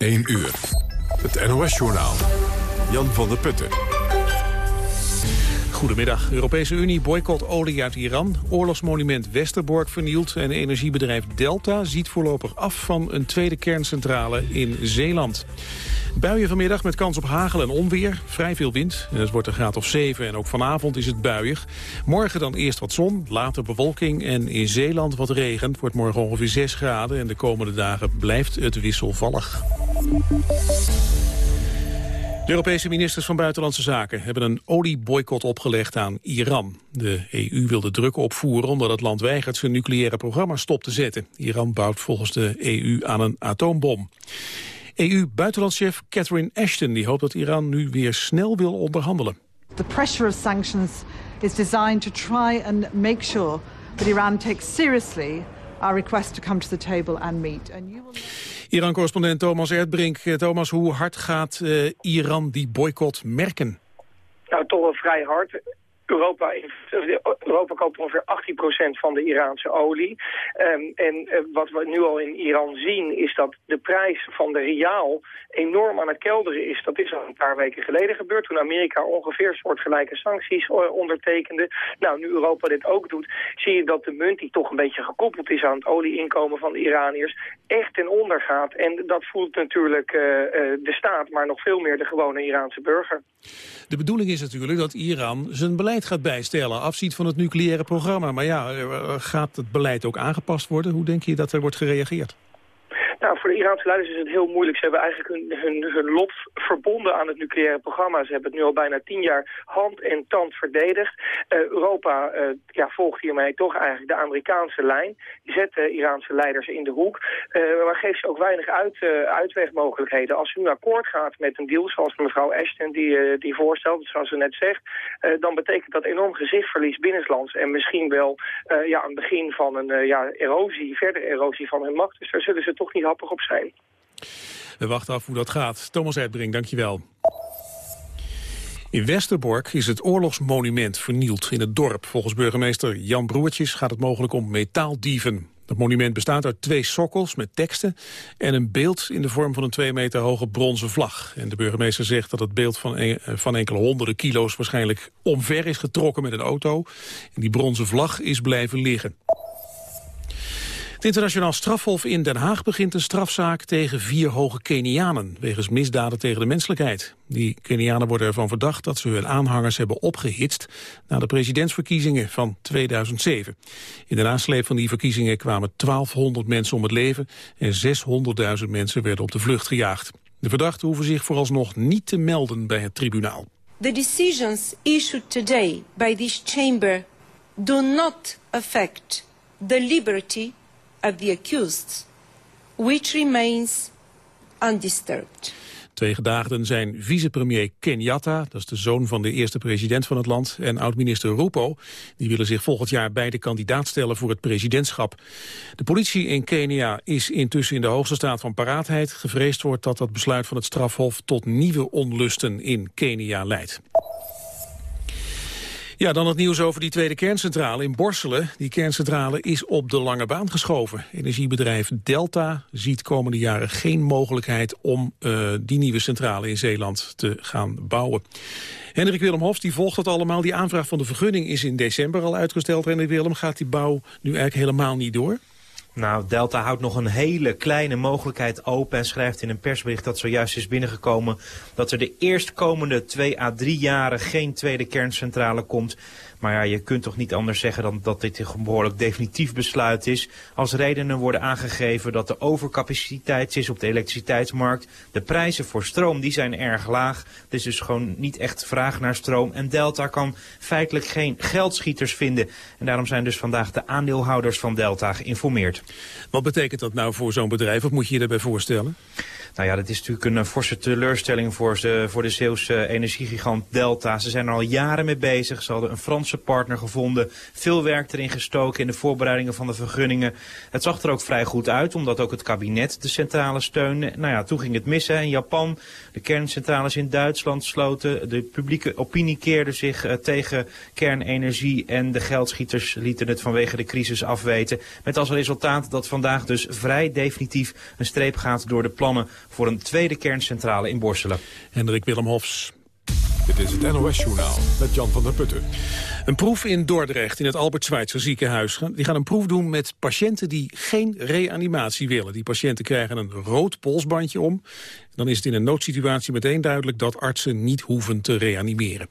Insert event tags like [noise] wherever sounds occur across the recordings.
1 uur. Het NOS-journaal. Jan van der Putten. Goedemiddag. Europese Unie boycott olie uit Iran. Oorlogsmonument Westerbork vernield. En energiebedrijf Delta ziet voorlopig af van een tweede kerncentrale in Zeeland. Buien vanmiddag met kans op hagel en onweer. Vrij veel wind. Het wordt een graad of 7 en ook vanavond is het buiig. Morgen dan eerst wat zon, later bewolking en in Zeeland wat regen. Het wordt morgen ongeveer 6 graden en de komende dagen blijft het wisselvallig. De Europese ministers van Buitenlandse Zaken hebben een olieboycott opgelegd aan Iran. De EU wil de druk opvoeren omdat het land weigert zijn nucleaire programma stop te zetten. Iran bouwt volgens de EU aan een atoombom. EU-buitenlandschef Catherine Ashton die hoopt dat Iran nu weer snel wil onderhandelen. The pressure of sanctions is designed to try and make sure that Iran takes seriously our request to come to the table and meet. And you will... Iran-correspondent Thomas Erdbrink. Eh, Thomas, hoe hard gaat uh, Iran die boycott merken? Nou, toch wel vrij hard. Europa, Europa koopt ongeveer 18% van de Iraanse olie. Um, en uh, wat we nu al in Iran zien is dat de prijs van de riaal enorm aan het kelderen is. Dat is al een paar weken geleden gebeurd toen Amerika ongeveer soortgelijke sancties uh, ondertekende. Nou, nu Europa dit ook doet, zie je dat de munt die toch een beetje gekoppeld is aan het olieinkomen van de Iraniërs echt ten onder gaat. En dat voelt natuurlijk uh, de staat, maar nog veel meer de gewone Iraanse burger. De bedoeling is natuurlijk dat Iran zijn beleid gaat bijstellen, afziet van het nucleaire programma. Maar ja, gaat het beleid ook aangepast worden? Hoe denk je dat er wordt gereageerd? Nou, voor de Iraanse leiders is het heel moeilijk. Ze hebben eigenlijk hun, hun, hun lot verbonden aan het nucleaire programma. Ze hebben het nu al bijna tien jaar hand en tand verdedigd. Uh, Europa uh, ja, volgt hiermee toch eigenlijk de Amerikaanse lijn. Zet de Iraanse leiders in de hoek. Uh, maar geeft ze ook weinig uit, uitwegmogelijkheden. Als ze nu akkoord gaat met een deal zoals mevrouw Ashton die, die voorstelt, zoals ze net zegt, dan betekent dat enorm gezichtverlies binnenlands. En misschien wel ja, een begin van een ja, erosie, verdere erosie van hun macht. Dus daar zullen ze toch niet op zijn. We wachten af hoe dat gaat. Thomas Erdbrink, dankjewel. In Westerbork is het oorlogsmonument vernield in het dorp. Volgens burgemeester Jan Broertjes gaat het mogelijk om metaaldieven. Het monument bestaat uit twee sokkels met teksten en een beeld in de vorm van een twee meter hoge bronzen vlag. En de burgemeester zegt dat het beeld van, van enkele honderden kilo's waarschijnlijk omver is getrokken met een auto. En die bronzen vlag is blijven liggen. Het internationaal strafhof in Den Haag begint een strafzaak tegen vier hoge Kenianen wegens misdaden tegen de menselijkheid. Die Kenianen worden ervan verdacht dat ze hun aanhangers hebben opgehitst na de presidentsverkiezingen van 2007. In de nasleep van die verkiezingen kwamen 1200 mensen om het leven en 600.000 mensen werden op de vlucht gejaagd. De verdachten hoeven zich vooralsnog niet te melden bij het tribunaal. The decisions issued today by this chamber do not affect the liberty of the accused, which remains undisturbed. Twee gedaagden zijn vicepremier Kenyatta, dat is de zoon van de eerste president van het land, en oud-minister Rupo. Die willen zich volgend jaar beide kandidaat stellen voor het presidentschap. De politie in Kenia is intussen in de hoogste staat van paraatheid. Gevreesd wordt dat dat besluit van het strafhof tot nieuwe onlusten in Kenia leidt. Ja, dan het nieuws over die tweede kerncentrale in Borselen. Die kerncentrale is op de lange baan geschoven. Energiebedrijf Delta ziet komende jaren geen mogelijkheid om uh, die nieuwe centrale in Zeeland te gaan bouwen. Hendrik Willem Hofs die volgt dat allemaal. Die aanvraag van de vergunning is in december al uitgesteld. Hendrik Willem, gaat die bouw nu eigenlijk helemaal niet door? Nou, Delta houdt nog een hele kleine mogelijkheid open en schrijft in een persbericht dat zojuist is binnengekomen dat er de eerstkomende twee à drie jaren geen tweede kerncentrale komt. Maar ja, je kunt toch niet anders zeggen dan dat dit een behoorlijk definitief besluit is. Als redenen worden aangegeven dat er overcapaciteit is op de elektriciteitsmarkt. De prijzen voor stroom die zijn erg laag. Er is dus gewoon niet echt vraag naar stroom. En Delta kan feitelijk geen geldschieters vinden. En daarom zijn dus vandaag de aandeelhouders van Delta geïnformeerd. Wat betekent dat nou voor zo'n bedrijf? Wat moet je je daarbij voorstellen? Nou ja, dat is natuurlijk een forse teleurstelling voor de, voor de Zeeuwse energiegigant Delta. Ze zijn er al jaren mee bezig. Ze hadden een Franse partner gevonden. Veel werk erin gestoken in de voorbereidingen van de vergunningen. Het zag er ook vrij goed uit, omdat ook het kabinet de centrale steunde. Nou ja, toen ging het mis in Japan. De kerncentrales in Duitsland sloten. De publieke opinie keerde zich uh, tegen kernenergie. En de geldschieters lieten het vanwege de crisis afweten. Met als resultaat dat vandaag dus vrij definitief een streep gaat door de plannen voor een tweede kerncentrale in Borselen. Hendrik Willem Hofs. Dit is het NOS-journaal met Jan van der Putten. Een proef in Dordrecht in het Albert Schweitzer ziekenhuis. Die gaan een proef doen met patiënten die geen reanimatie willen. Die patiënten krijgen een rood polsbandje om. Dan is het in een noodsituatie meteen duidelijk dat artsen niet hoeven te reanimeren.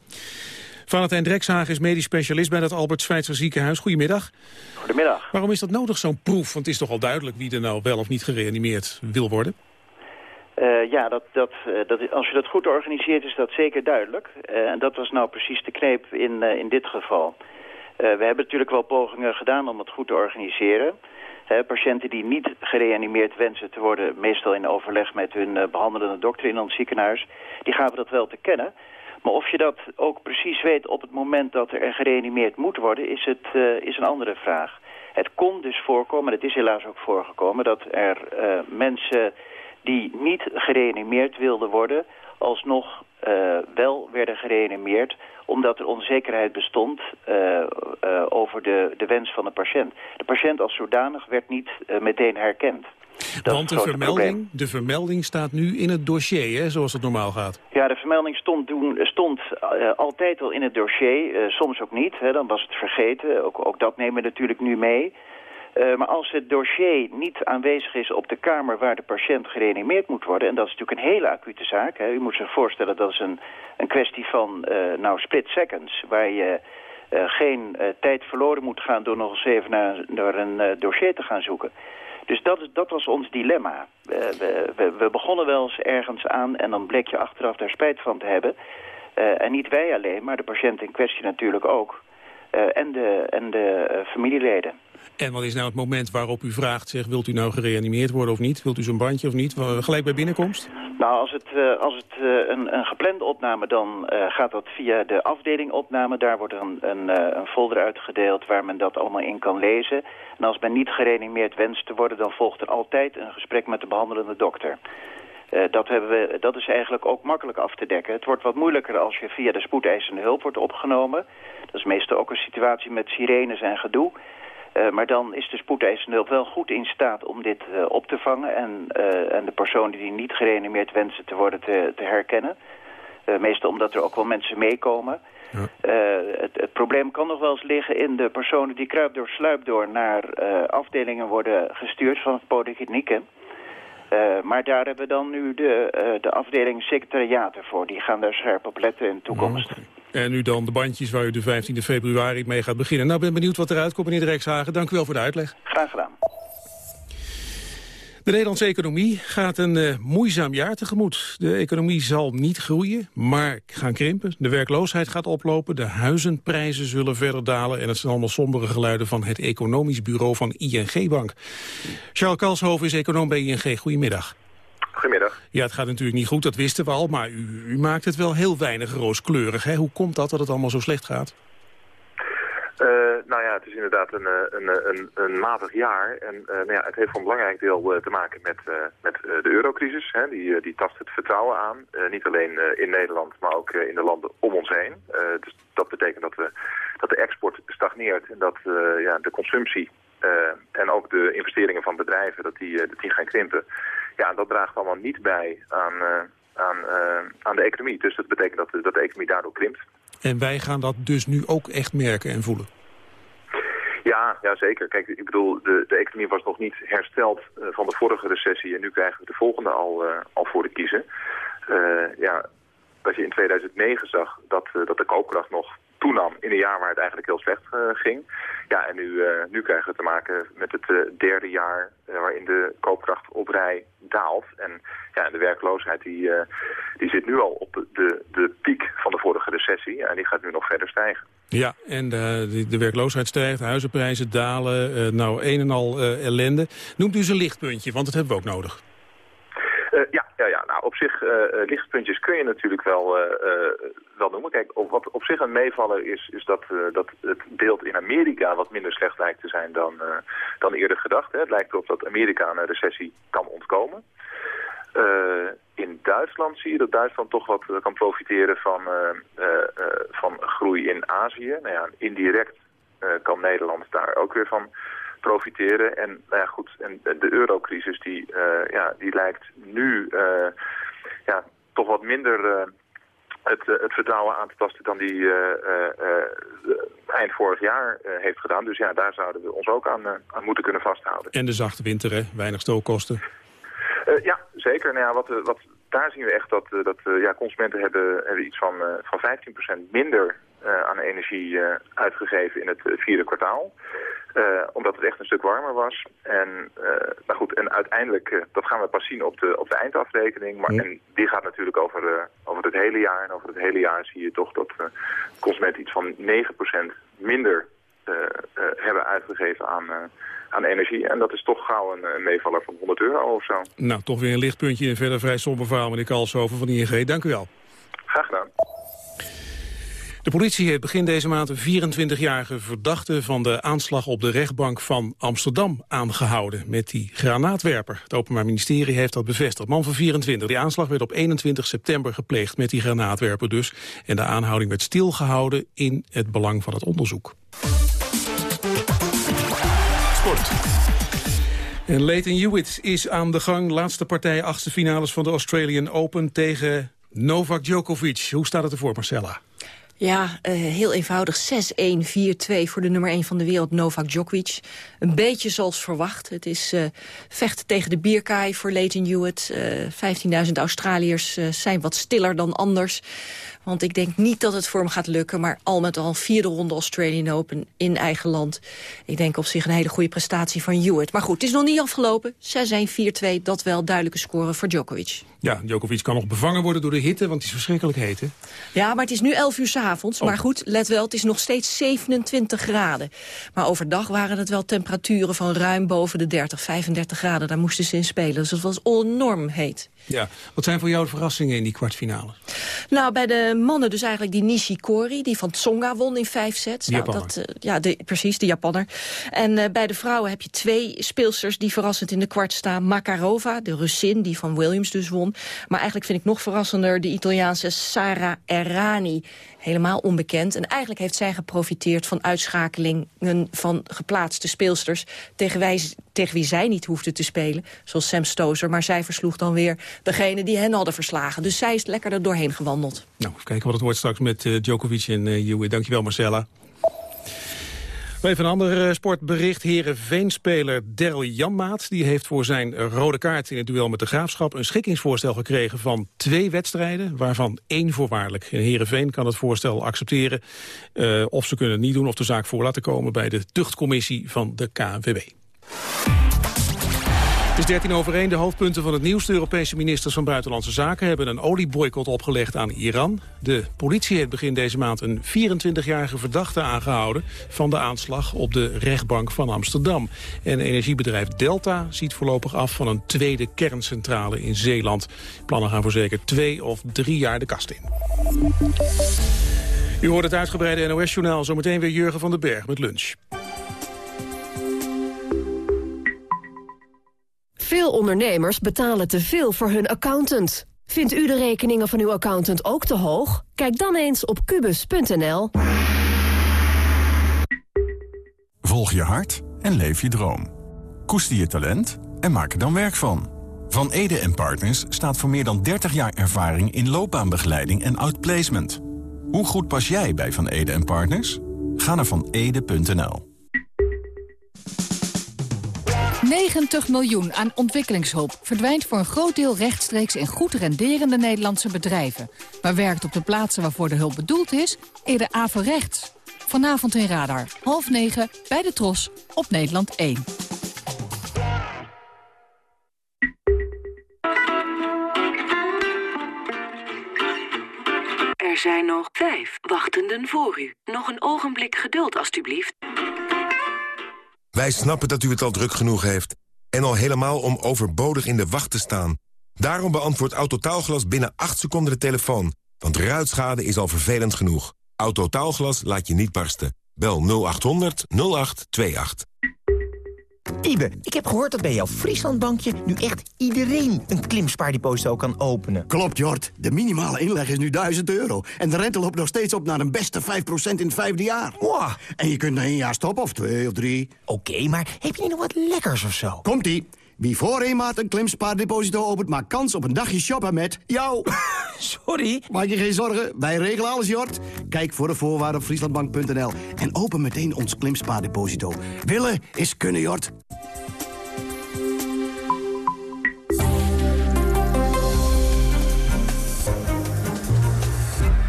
Valentijn Drekshagen is medisch specialist bij het Albert Schweitzer ziekenhuis. Goedemiddag. Goedemiddag. Waarom is dat nodig, zo'n proef? Want het is toch al duidelijk wie er nou wel of niet gereanimeerd wil worden? Uh, ja, dat, dat, uh, dat, als je dat goed organiseert is dat zeker duidelijk. Uh, en dat was nou precies de kneep in, in dit geval. we hebben natuurlijk wel pogingen gedaan om het goed te organiseren. patiënten die niet gereanimeerd wensen te worden... meestal in overleg met hun behandelende dokter in ons ziekenhuis... die gaven dat wel te kennen. Maar of je dat ook precies weet op het moment dat er gereanimeerd moet worden... is, het, is een andere vraag. Het kon dus voorkomen, het is helaas ook voorgekomen... dat er mensen die niet gereanimeerd wilden worden... alsnog uh, wel werden gereanimeerd omdat er onzekerheid bestond uh, uh, over de, de wens van de patiënt. De patiënt als zodanig werd niet meteen herkend. Dat Want de vermelding, de vermelding staat nu in het dossier, hè, zoals het normaal gaat. Ja, de vermelding stond, stond altijd al in het dossier, soms ook niet. Hè, dan was het vergeten, ook, ook dat nemen we natuurlijk nu mee... Uh, maar als het dossier niet aanwezig is op de kamer waar de patiënt gereanimeerd moet worden... en dat is natuurlijk een hele acute zaak. Hè, u moet zich voorstellen dat is een, een kwestie van uh, nou split seconds... waar je uh, geen tijd verloren moet gaan door nog eens even naar, naar een dossier te gaan zoeken. Dus dat, dat was ons dilemma. We, we, we, begonnen wel eens ergens aan en dan bleek je achteraf daar spijt van te hebben. en niet wij alleen, maar de patiënt in kwestie natuurlijk ook. en de, en de familieleden. En wat is nou het moment waarop u vraagt, zeg, wilt u nou gereanimeerd worden of niet? Wilt u zo'n bandje of niet? Gelijk bij binnenkomst? Nou, als het, uh, als het uh, een, een geplande opname, dan uh, gaat dat via de afdeling opname. Daar wordt een, een, een folder uitgedeeld waar men dat allemaal in kan lezen. En als men niet gereanimeerd wenst te worden, dan volgt er altijd een gesprek met de behandelende dokter. dat, hebben we, dat is eigenlijk ook makkelijk af te dekken. Het wordt wat moeilijker als je via de spoedeisende hulp wordt opgenomen. Dat is meestal ook een situatie met sirenes en gedoe. Uh, maar dan is de spoedeisende hulp wel goed in staat om dit uh, op te vangen... en, uh, en de persoon die niet gereanimeerd wensen te worden te, te herkennen. meestal omdat er ook wel mensen meekomen. Ja. Het, het, probleem kan nog wel eens liggen in de personen die kruip door sluip door... naar afdelingen worden gestuurd van het polyklinieken. maar daar hebben we dan nu de, de afdeling secretariaten voor. Die gaan daar scherp op letten in de toekomst. En nu dan de bandjes waar u de 15 februari mee gaat beginnen. Nou, ben benieuwd wat eruit komt, meneer Drekshagen. Dank u wel voor de uitleg. Graag gedaan. De Nederlandse economie gaat een uh, moeizaam jaar tegemoet. De economie zal niet groeien, maar gaan krimpen. De werkloosheid gaat oplopen, de huizenprijzen zullen verder dalen... en het zijn allemaal sombere geluiden van het economisch bureau van ING Bank. Charles Kalshoven is econoom bij ING. Goedemiddag. Goedemiddag. Ja, het gaat natuurlijk niet goed, dat wisten we al, maar u, u maakt het wel heel weinig rooskleurig. Hè? Hoe komt dat dat het allemaal zo slecht gaat? Uh, nou ja, het is inderdaad een, eh, een, een, een matig jaar. En uh, nou ja, het heeft voor een belangrijk deel uh, te maken met, met de eurocrisis. Hè. Die, die tast het vertrouwen aan. niet alleen in Nederland, maar ook in de landen om ons heen. dus dat betekent dat, we, dat de export stagneert en dat ja, de consumptie en ook de investeringen van bedrijven dat die, dat die gaan krimpen. Ja, dat draagt allemaal niet bij aan, uh, aan, uh, aan de economie. Dus dat betekent dat de, dat de economie daardoor krimpt. En wij gaan dat dus nu ook echt merken en voelen? Ja, ja zeker. Kijk, ik bedoel, de, de economie was nog niet hersteld uh, van de vorige recessie en nu krijgen we de volgende al, al voor de kiezen. ja, als je in 2009 zag dat, dat de koopkracht nog toenam in een jaar waar het eigenlijk heel slecht uh, ging. Ja, en nu, uh, nu krijgen we te maken met het uh, derde jaar waarin de koopkracht op rij daalt. En ja, de werkloosheid die, die zit nu al op de, de piek van de vorige recessie en die gaat nu nog verder stijgen. Ja, en de, de werkloosheid stijgt, huizenprijzen dalen, nou een en al ellende. Noemt u eens een lichtpuntje, want dat hebben we ook nodig. ja, ja, ja, nou op zich uh, lichtpuntjes kun je natuurlijk wel, uh, wel noemen. Kijk, wat op zich een meevaller is, is dat, dat het beeld in Amerika wat minder slecht lijkt te zijn dan, dan eerder gedacht. Hè. Het lijkt erop dat Amerika een recessie kan ontkomen. in Duitsland zie je dat Duitsland toch wat kan profiteren van, van groei in Azië. Nou ja, indirect kan Nederland daar ook weer van profiteren. En nou ja, goed, en de eurocrisis die, ja, die lijkt nu ja, toch wat minder het, het vertrouwen aan te tasten dan die eind vorig jaar heeft gedaan. Dus ja, daar zouden we ons ook aan, aan moeten kunnen vasthouden. En de zachte winter, hè? weinig stookkosten. ja, zeker. Nou ja, wat, wat, daar zien we echt dat, dat ja, consumenten hebben, hebben iets van, van 15% minder aan energie uitgegeven in het vierde kwartaal. Omdat het echt een stuk warmer was. En, nou goed, en uiteindelijk, dat gaan we pas zien op de, op de eindafrekening. Maar, En die gaat natuurlijk over, over het hele jaar. En over het hele jaar zie je toch dat consumenten iets van 9% minder hebben uitgegeven aan, aan energie. En dat is toch gauw een, een, meevaller van 100 euro of zo. Nou, toch weer een lichtpuntje en verder vrij somber verhaal, meneer Kalshoven van ING. Dank u wel. Graag gedaan. De politie heeft begin deze maand een 24-jarige verdachte van de aanslag op de rechtbank van Amsterdam aangehouden met die granaatwerper. Het Openbaar Ministerie heeft dat bevestigd. Man van 24. Die aanslag werd op 21 september gepleegd met die granaatwerper dus. En de aanhouding werd stilgehouden in het belang van het onderzoek. Sport. En Leighton Hewitt is aan de gang. Laatste partij, achtste finales van de Australian Open tegen Novak Djokovic. Hoe staat het ervoor, Marcella? Ja, uh, heel eenvoudig. 6-1, 4-2 voor de nummer 1 van de wereld, Novak Djokovic. Een beetje zoals verwacht. Het is uh, vechten tegen de bierkaai voor Leighton Hewitt. Uh, 15.000 Australiërs zijn wat stiller dan anders. Want ik denk niet dat het voor hem gaat lukken. Maar al met al vierde ronde Australian Open in eigen land. Ik denk op zich een hele goede prestatie van Hewitt. Maar goed, het is nog niet afgelopen. 6-1, 4-2, dat wel duidelijke score voor Djokovic. Ja, Djokovic kan nog bevangen worden door de hitte, want het is verschrikkelijk heet, hè? Ja, maar het is nu 11 uur s'avonds. Oh. Maar goed, let wel, het is nog steeds 27 graden. Maar overdag waren het wel temperaturen van ruim boven de 30, 35 graden. Daar moesten ze in spelen, dus het was enorm heet. Ja, wat zijn voor jou de verrassingen in die kwartfinale? Nou, bij de mannen dus eigenlijk die Nishikori, die van Tsonga won in vijf sets. Nou, dat, uh, ja, de, precies, de Japanner. En uh, bij de vrouwen heb je twee speelsters die verrassend in de kwart staan. Makarova, de Russin, die van Williams dus won. Maar eigenlijk vind ik nog verrassender de Italiaanse Sara Errani. Helemaal onbekend. En eigenlijk heeft zij geprofiteerd van uitschakelingen van geplaatste speelsters... tegen, tegen wie zij niet hoefde te spelen, zoals Sam Stozer. Maar zij versloeg dan weer degene die hen hadden verslagen. Dus zij is lekker er doorheen gewandeld. Nou, even kijken wat het wordt straks met uh, Djokovic en uh. Dankjewel Marcella. Even een ander uh, sportbericht. Herenveen-speler Daryl Janmaat die heeft voor zijn rode kaart in het duel met de Graafschap... een schikkingsvoorstel gekregen van twee wedstrijden, waarvan één voorwaardelijk. Herenveen kan het voorstel accepteren uh, of ze kunnen het niet doen... of de zaak voor laten komen bij de tuchtcommissie van de KNVB. Is 13 over 1, de hoofdpunten van het nieuws. De Europese ministers van Buitenlandse Zaken hebben een olieboycott opgelegd aan Iran. De politie heeft begin deze maand een 24-jarige verdachte aangehouden... van de aanslag op de rechtbank van Amsterdam. En energiebedrijf Delta ziet voorlopig af van een tweede kerncentrale in Zeeland. Plannen gaan voor zeker twee of drie jaar de kast in. U hoort het uitgebreide NOS-journaal. Zometeen weer Jurgen van den Berg met lunch. Veel ondernemers betalen te veel voor hun accountant. Vindt u de rekeningen van uw accountant ook te hoog? Kijk dan eens op kubus.nl. Volg je hart en leef je droom. Koester je talent en maak er dan werk van. Van Ede en Partners staat voor meer dan 30 jaar ervaring in loopbaanbegeleiding en outplacement. Hoe goed pas jij bij Van Ede Partners? Ga naar vanede.nl. 90 miljoen aan ontwikkelingshulp verdwijnt voor een groot deel rechtstreeks in goed renderende Nederlandse bedrijven. Maar werkt op de plaatsen waarvoor de hulp bedoeld is, eerder averechts. Vanavond in Radar, half negen, bij de Tros, op Nederland 1. Er zijn nog vijf wachtenden voor u. Nog een ogenblik geduld, alstublieft. Wij snappen dat u het al druk genoeg heeft. En al helemaal om overbodig in de wacht te staan. Daarom beantwoordt Autotaalglas binnen 8 seconden de telefoon. Want ruitschade is al vervelend genoeg. Autotaalglas laat je niet barsten. Bel 0800 0828. Wiebe, ik heb gehoord dat bij jouw Frieslandbankje nu echt iedereen een klimspaardeposito kan openen. Klopt, Jort. De minimale inleg is nu 1000 euro. En de rente loopt nog steeds op naar een beste 5% in het vijfde jaar. Wow. En je kunt na één jaar stoppen, of twee of drie. Oké, maar heb je niet nog wat lekkers of zo? Komt-ie. Wie voor een maand een klimspaardeposito opent... maakt kans op een dagje shoppen met jou. [laughs] Sorry? Maak je geen zorgen, wij regelen alles, Jort. Kijk voor de voorwaarden op frieslandbank.nl. En open meteen ons klimspaardeposito. Willen is kunnen, Jort.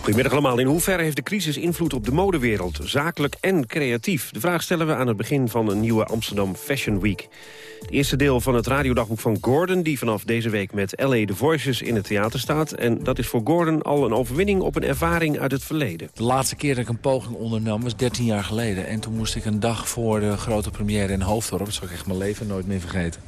Goedemiddag allemaal. In hoeverre heeft de crisis invloed op de modewereld? Zakelijk en creatief? De vraag stellen we aan het begin van een nieuwe Amsterdam Fashion Week. Het eerste deel van het radiodagboek van Gordon... die vanaf deze week met L.A. The Voices in het theater staat. En dat is voor Gordon al een overwinning op een ervaring uit het verleden. De laatste keer dat ik een poging ondernam was 13 jaar geleden. En toen moest ik een dag voor de grote première in Hoofddorp... dat zal ik echt mijn leven nooit meer vergeten...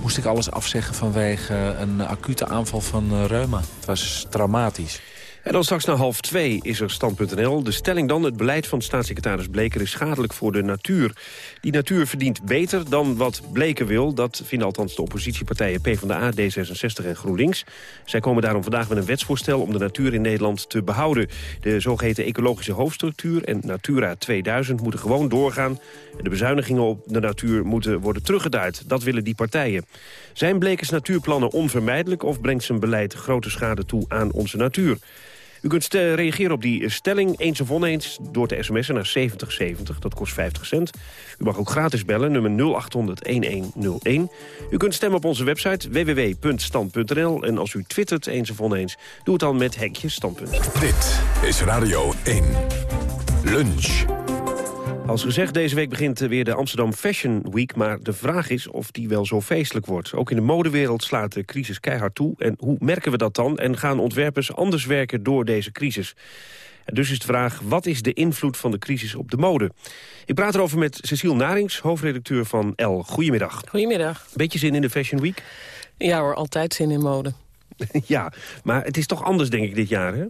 moest ik alles afzeggen vanwege een acute aanval van eh, reuma. Het was traumatisch. En dan straks na half twee is er stand.nl. De stelling dan, het beleid van staatssecretaris Bleker is schadelijk voor de natuur. Die natuur verdient beter dan wat Bleker wil. Dat vinden althans de oppositiepartijen PvdA, D66 en GroenLinks. Zij komen daarom vandaag met een wetsvoorstel om de natuur in Nederland te behouden. De zogeheten ecologische hoofdstructuur en Natura 2000 moeten gewoon doorgaan. En de bezuinigingen op de natuur moeten worden teruggeduid. Dat willen die partijen. Zijn Blekers natuurplannen onvermijdelijk of brengt zijn beleid grote schade toe aan onze natuur? U kunt reageren op die stelling eens of oneens door te sms'en naar 7070. Dat kost 50 cent. U mag ook gratis bellen, nummer 0800-1101. U kunt stemmen op onze website www.stand.nl. En als u twittert eens of oneens, doe het dan met hekje standpunt. Dit is Radio 1. Lunch. Als gezegd, deze week begint weer de Amsterdam Fashion Week... maar de vraag is of die wel zo feestelijk wordt. Ook in de modewereld slaat de crisis keihard toe. En hoe merken we dat dan? En gaan ontwerpers anders werken door deze crisis? En dus is de vraag, wat is de invloed van de crisis op de mode? Ik praat erover met Cecile Narings, hoofdredacteur van L. Goedemiddag. Goedemiddag. Beetje zin in de Fashion Week? Ja hoor, altijd zin in mode. [laughs] ja, maar het is toch anders denk ik dit jaar, hè?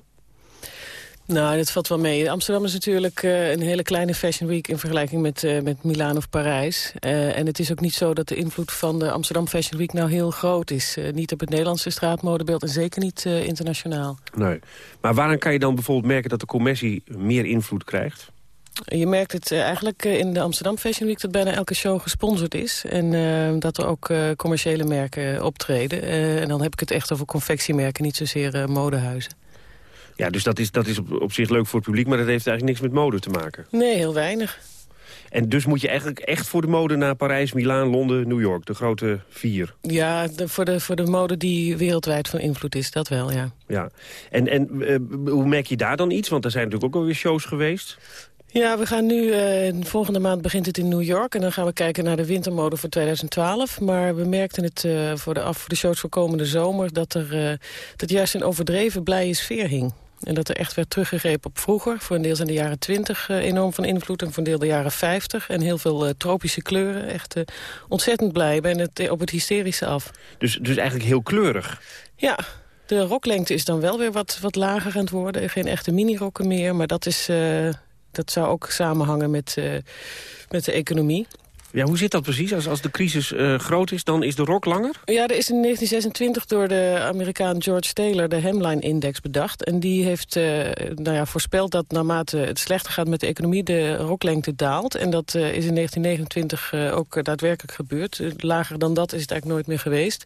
Nou, dat valt wel mee. Amsterdam is natuurlijk uh, een hele kleine fashion week... in vergelijking met, uh, met Milaan of Parijs. Uh, en het is ook niet zo dat de invloed van de Amsterdam Fashion Week... nou heel groot is. niet op het Nederlandse straatmodebeeld en zeker niet internationaal. Nee. Maar waarom kan je dan bijvoorbeeld merken dat de commissie meer invloed krijgt? Je merkt het eigenlijk in de Amsterdam Fashion Week... dat bijna elke show gesponsord is. En dat er ook commerciële merken optreden. en dan heb ik het echt over confectiemerken, niet zozeer modehuizen. Ja, dus dat is, dat is op, op zich leuk voor het publiek... maar dat heeft eigenlijk niks met mode te maken. Nee, heel weinig. En dus moet je eigenlijk echt voor de mode naar Parijs, Milaan, Londen, New York. De grote vier. Ja, de, voor, de, voor de mode die wereldwijd van invloed is, dat wel, ja. ja. En, en uh, hoe merk je daar dan iets? Want er zijn natuurlijk ook alweer shows geweest. Ja, we gaan nu, uh, volgende maand begint het in New York... en dan gaan we kijken naar de wintermode voor 2012. Maar we merkten het uh, voor, de, af, voor de shows voor komende zomer... dat er dat juist een overdreven blije sfeer hing. En dat er echt werd teruggegrepen op vroeger. Voor een deel zijn de jaren 20 uh, enorm van invloed. En voor een deel de jaren 50. En heel veel uh, tropische kleuren. Echt uh, ontzettend blij. Ben het op het hysterische af. Dus, dus eigenlijk heel kleurig? Ja. De roklengte is dan wel weer wat, wat lager aan het worden. Geen echte minirokken meer. Maar dat, is, dat zou ook samenhangen met, met de economie. Ja, hoe zit dat precies? Als, als de crisis uh, groot is, dan is de rok langer? Ja, er is in 1926 door de Amerikaan George Taylor de Hemline-index bedacht. En die heeft uh, nou ja, voorspeld dat naarmate het slechter gaat met de economie... de roklengte daalt. En dat uh, is in 1929 ook daadwerkelijk gebeurd. lager dan dat is het eigenlijk nooit meer geweest.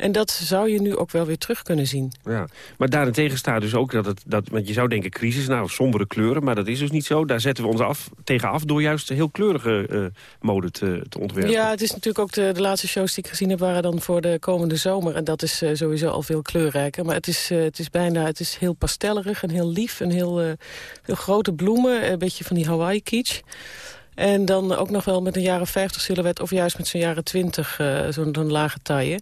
En dat zou je nu ook wel weer terug kunnen zien. Ja, maar daarentegen staat dus ook dat het... Dat, want je zou denken crisis, nou, sombere kleuren, maar dat is dus niet zo. Daar zetten we ons af, tegen af door juist heel kleurige uh, mode te, te, ontwerpen. Ja, het is natuurlijk ook de, de, laatste shows die ik gezien heb... waren dan voor de komende zomer. En dat is uh, sowieso al veel kleurrijker. Maar het is, uh, het is bijna het is heel pastellerig en heel lief. En heel, heel grote bloemen, een beetje van die Hawaii kitsch. En dan ook nog wel met een jaren 50 silhouet of juist met zo'n jaren 20 zo'n lage taille.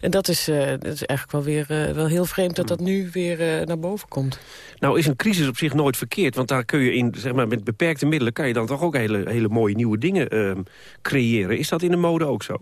En dat is, uh, dat is eigenlijk wel weer uh, wel heel vreemd dat dat nu weer naar boven komt. Nou is een crisis op zich nooit verkeerd. Want daar kun je in, zeg maar, met beperkte middelen... kan je dan toch ook hele, hele mooie nieuwe dingen ehm, creëren. Is dat in de mode ook zo?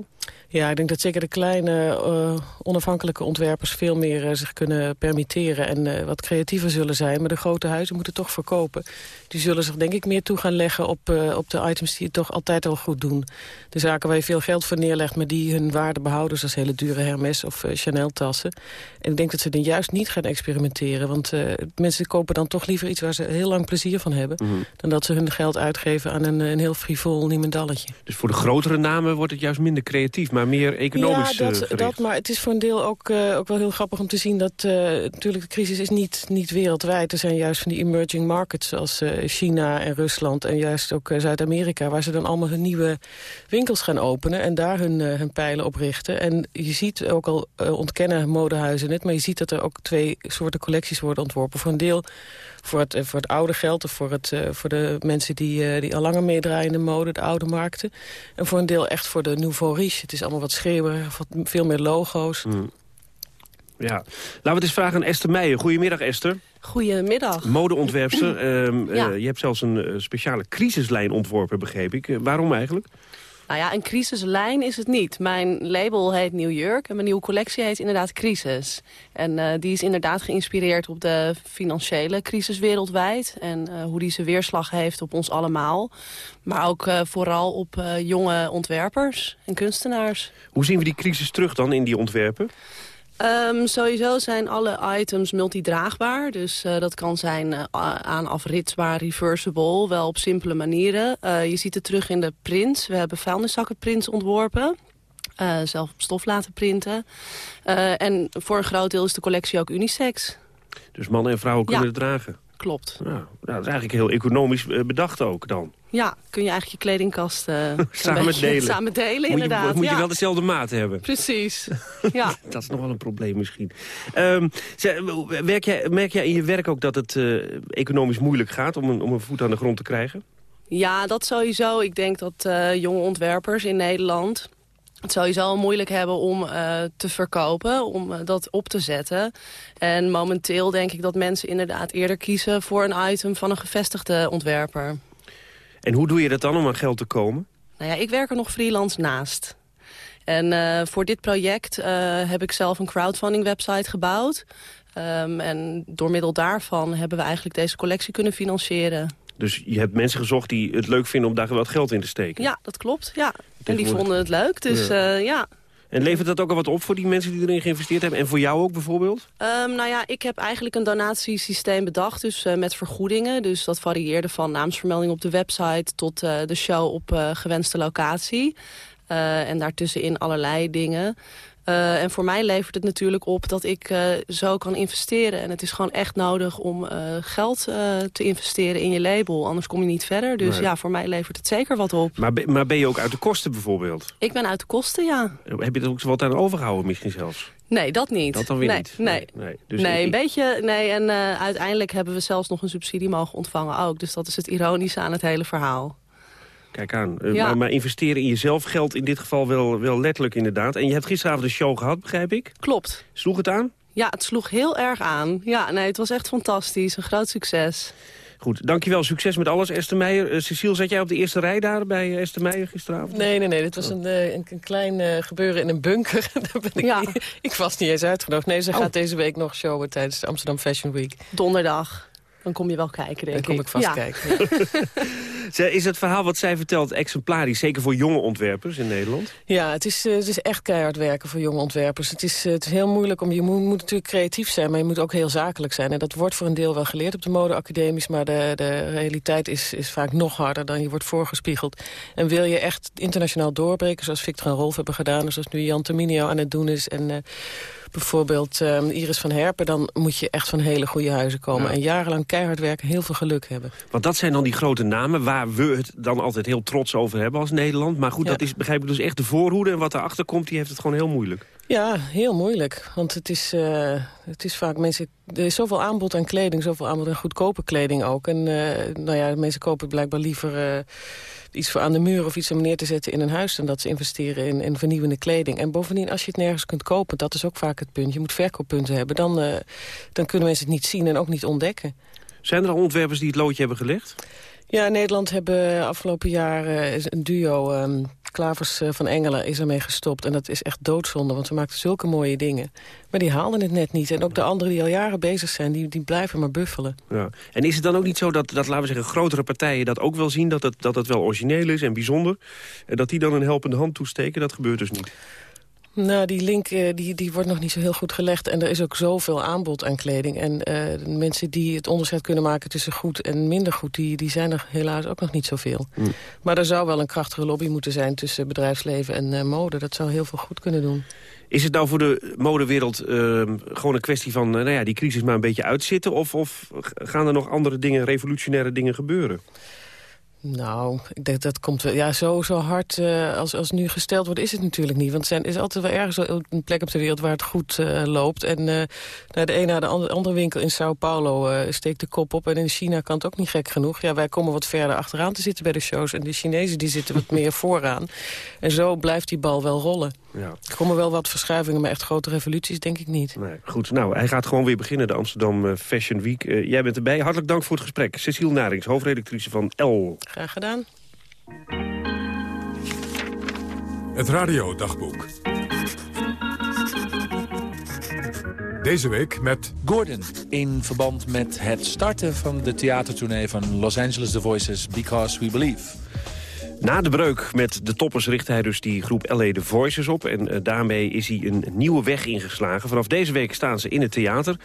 Ja, ik denk dat zeker de kleine uh, onafhankelijke ontwerpers veel meer uh, zich kunnen permitteren en uh, wat creatiever zullen zijn. Maar de grote huizen moeten toch verkopen. Die zullen zich denk ik meer toe gaan leggen op, op de items die het toch altijd al goed doen. De zaken waar je veel geld voor neerlegt, maar die hun waarde behouden, zoals hele dure Hermes of Chanel tassen. En ik denk dat ze dan juist niet gaan experimenteren, want mensen kopen dan toch liever iets waar ze heel lang plezier van hebben, mm -hmm. dan dat ze hun geld uitgeven aan een, een heel frivol niemendalletje. Dus voor de grotere namen wordt het juist minder creatief, maar meer economisch Ja, dat, dat, maar het is voor een deel ook, uh, ook wel heel grappig om te zien... dat uh, natuurlijk de crisis is niet, niet wereldwijd. Er zijn juist van die emerging markets zoals uh, China en Rusland... en juist ook Zuid-Amerika, waar ze dan allemaal hun nieuwe winkels gaan openen... en daar hun, hun pijlen op richten. En je ziet ook al, ontkennen modehuizen het... maar je ziet dat er ook twee soorten collecties worden ontworpen. Voor een deel voor het, voor het oude geld... of voor, het, voor de mensen die, die al langer meedraaien in de mode, de oude markten. En voor een deel echt voor de nouveau riche. Het is allemaal wat schreeuwerig, wat veel meer logo's. Mm. Ja. Laten we het eens vragen aan Esther Meijer. Goedemiddag, Esther. Goedemiddag. Modeontwerpster. um, [clears throat] ja. uh, je hebt zelfs een speciale crisislijn ontworpen, begreep ik. Uh, waarom eigenlijk? Nou ja, een crisislijn is het niet. Mijn label heet New York en mijn nieuwe collectie heet inderdaad Crisis. En uh, die is inderdaad geïnspireerd op de financiële crisis wereldwijd... en uh, hoe die zijn weerslag heeft op ons allemaal. Maar ook uh, vooral op jonge ontwerpers en kunstenaars. Hoe zien we die crisis terug dan in die ontwerpen? Um, sowieso zijn alle items multidraagbaar. Dus uh, dat kan zijn uh, aan afritsbaar, reversible, wel op simpele manieren. Uh, je ziet het terug in de prints. We hebben vuilniszakkenprints ontworpen. zelf op stof laten printen. en voor een groot deel is de collectie ook unisex. Dus mannen en vrouwen kunnen ja, het dragen? Klopt. Nou, dat is eigenlijk heel economisch bedacht ook dan. Ja, kun je eigenlijk je kledingkast uh, [laughs] samen, beetje, delen. samen delen. Moet inderdaad. Je, moet ja. je wel dezelfde maat hebben. Precies, [laughs] ja. dat is nog wel een probleem misschien. Um, werk jij, merk jij in je werk ook dat het uh, economisch moeilijk gaat om een, om een voet aan de grond te krijgen? Ja, dat sowieso. Ik denk dat uh, jonge ontwerpers in Nederland het sowieso moeilijk hebben om uh, te verkopen, om uh, dat op te zetten. En momenteel denk ik dat mensen inderdaad eerder kiezen voor een item van een gevestigde ontwerper. En hoe doe je dat dan om aan geld te komen? Nou ja, ik werk er nog freelance naast. En uh, voor dit project heb ik zelf een crowdfunding website gebouwd. Um, en door middel daarvan hebben we eigenlijk deze collectie kunnen financieren. Dus je hebt mensen gezocht die het leuk vinden om daar wat geld in te steken? Ja, dat klopt. Ja. En die vonden het leuk, dus ja. Uh, ja. En levert dat ook al wat op voor die mensen die erin geïnvesteerd hebben? En voor jou ook bijvoorbeeld? Um, nou ja, ik heb eigenlijk een donatiesysteem bedacht, dus uh, met vergoedingen. Dus dat varieerde van naamsvermelding op de website tot uh, de show op gewenste locatie. En daartussenin allerlei dingen. Uh, en voor mij levert het natuurlijk op dat ik uh, zo kan investeren. En het is gewoon echt nodig om geld te investeren in je label. Anders kom je niet verder. Dus nee. ja, voor mij levert het zeker wat op. Maar, be, maar ben je ook uit de kosten bijvoorbeeld? Ik ben uit de kosten, ja. Heb je er ook wat aan overgehouden misschien zelfs? Nee, dat niet. Dat dan weer nee, niet? Nee, nee. Dus nee een beetje. Nee, en uiteindelijk hebben we zelfs nog een subsidie mogen ontvangen ook. Dus dat is het ironische aan het hele verhaal. Kijk aan. Uh, ja. maar, maar, investeren in jezelf geldt in dit geval wel, wel letterlijk inderdaad. En je hebt gisteravond een show gehad, begrijp ik? Klopt. Sloeg het aan? Ja, het sloeg heel erg aan. Ja, nee, het was echt fantastisch. Een groot succes. Goed, dankjewel. Succes met alles, Esther Meijer. Uh, Cecile, zat jij op de eerste rij daar bij uh, Esther Meijer gisteravond? Nee, nee, nee. Dit was een, uh, een, een klein gebeuren in een bunker. [laughs] daar ben ik, ja. niet, ik was niet eens uitgenodigd. Nee, ze oh. gaat deze week nog showen tijdens de Amsterdam Fashion Week. Donderdag. Dan kom je wel kijken, denk Dan kom ik vast ja. kijken. [laughs] is het verhaal wat zij vertelt exemplarisch, zeker voor jonge ontwerpers in Nederland? Ja, het is, uh, het is echt keihard werken voor jonge ontwerpers. Het is, uh, het is heel moeilijk, om je moet, natuurlijk creatief zijn, maar je moet ook heel zakelijk zijn. En dat wordt voor een deel wel geleerd op de modeacademies, maar de, de realiteit is, is vaak nog harder dan je wordt voorgespiegeld. En wil je echt internationaal doorbreken, zoals Victor en Rolf hebben gedaan, zoals nu Jan Terminio aan het doen is... En, uh, bijvoorbeeld um, Iris van Herpen... dan moet je echt van hele goede huizen komen. Ja. En jarenlang keihard werken, heel veel geluk hebben. Want dat zijn dan die grote namen waar we het dan altijd heel trots over hebben als Nederland. Maar goed, ja. dat is, begrijp ik dus echt de voorhoede. En wat erachter komt, die heeft het gewoon heel moeilijk. Ja, heel moeilijk. Want het is, uh, het is vaak mensen... Er is zoveel aanbod aan kleding, zoveel aanbod aan goedkope kleding ook. En uh, nou ja, mensen kopen blijkbaar liever... Uh, iets voor aan de muur of iets om neer te zetten in een huis... dan dat ze investeren in, in vernieuwende kleding. En bovendien, als je het nergens kunt kopen, dat is ook vaak het punt. Je moet verkooppunten hebben, dan, dan kunnen mensen het niet zien en ook niet ontdekken. Zijn er al ontwerpers die het loodje hebben gelegd? Ja, in Nederland hebben afgelopen jaar een duo... Um, Klavers van Engelen is ermee gestopt. En dat is echt doodzonde, want ze maakten zulke mooie dingen. Maar die haalden het net niet. En ook de anderen die al jaren bezig zijn, die, die blijven maar buffelen. Ja. En is het dan ook niet zo dat, dat, laten we zeggen, grotere partijen dat ook wel zien... dat het, dat het wel origineel is en bijzonder... en dat die dan een helpende hand toesteken? Dat gebeurt dus niet. Nou, die link eh, die, die wordt nog niet zo heel goed gelegd. En er is ook zoveel aanbod aan kleding. En uh, de mensen die het onderscheid kunnen maken tussen goed en minder goed... die, die zijn er helaas ook nog niet zoveel. Mm. Maar er zou wel een krachtige lobby moeten zijn tussen bedrijfsleven en uh, mode. Dat zou heel veel goed kunnen doen. Is het nou voor de modewereld gewoon een kwestie van... nou ja, die crisis maar een beetje uitzitten? Of, of gaan er nog andere dingen, revolutionaire dingen gebeuren? Nou, ik denk dat komt wel. Ja, zo, zo hard uh, als, als nu gesteld wordt, is het natuurlijk niet. Want er is altijd wel ergens een plek op de wereld waar het goed uh, loopt. En uh, naar de een naar de andere, andere winkel in Sao Paulo steekt de kop op. En in China kan het ook niet gek genoeg. Ja, wij komen wat verder achteraan te zitten bij de shows. En de Chinezen die zitten wat meer [laughs] vooraan. En zo blijft die bal wel rollen. Ja. Er komen wel wat verschuivingen, maar echt grote revoluties denk ik niet. Nee, goed, nou, hij gaat gewoon weer beginnen, de Amsterdam Fashion Week. jij bent erbij. Hartelijk dank voor het gesprek. Cecile Narings, hoofdredactrice van L. Graag gedaan. Het radiodagboek. Deze week met... Gordon, in verband met het starten van de theatertournee van Los Angeles The Voices Because We Believe. Na de breuk met de toppers richt hij dus die groep LA The Voices op. En uh, daarmee is hij een nieuwe weg ingeslagen. Vanaf deze week staan ze in het theater.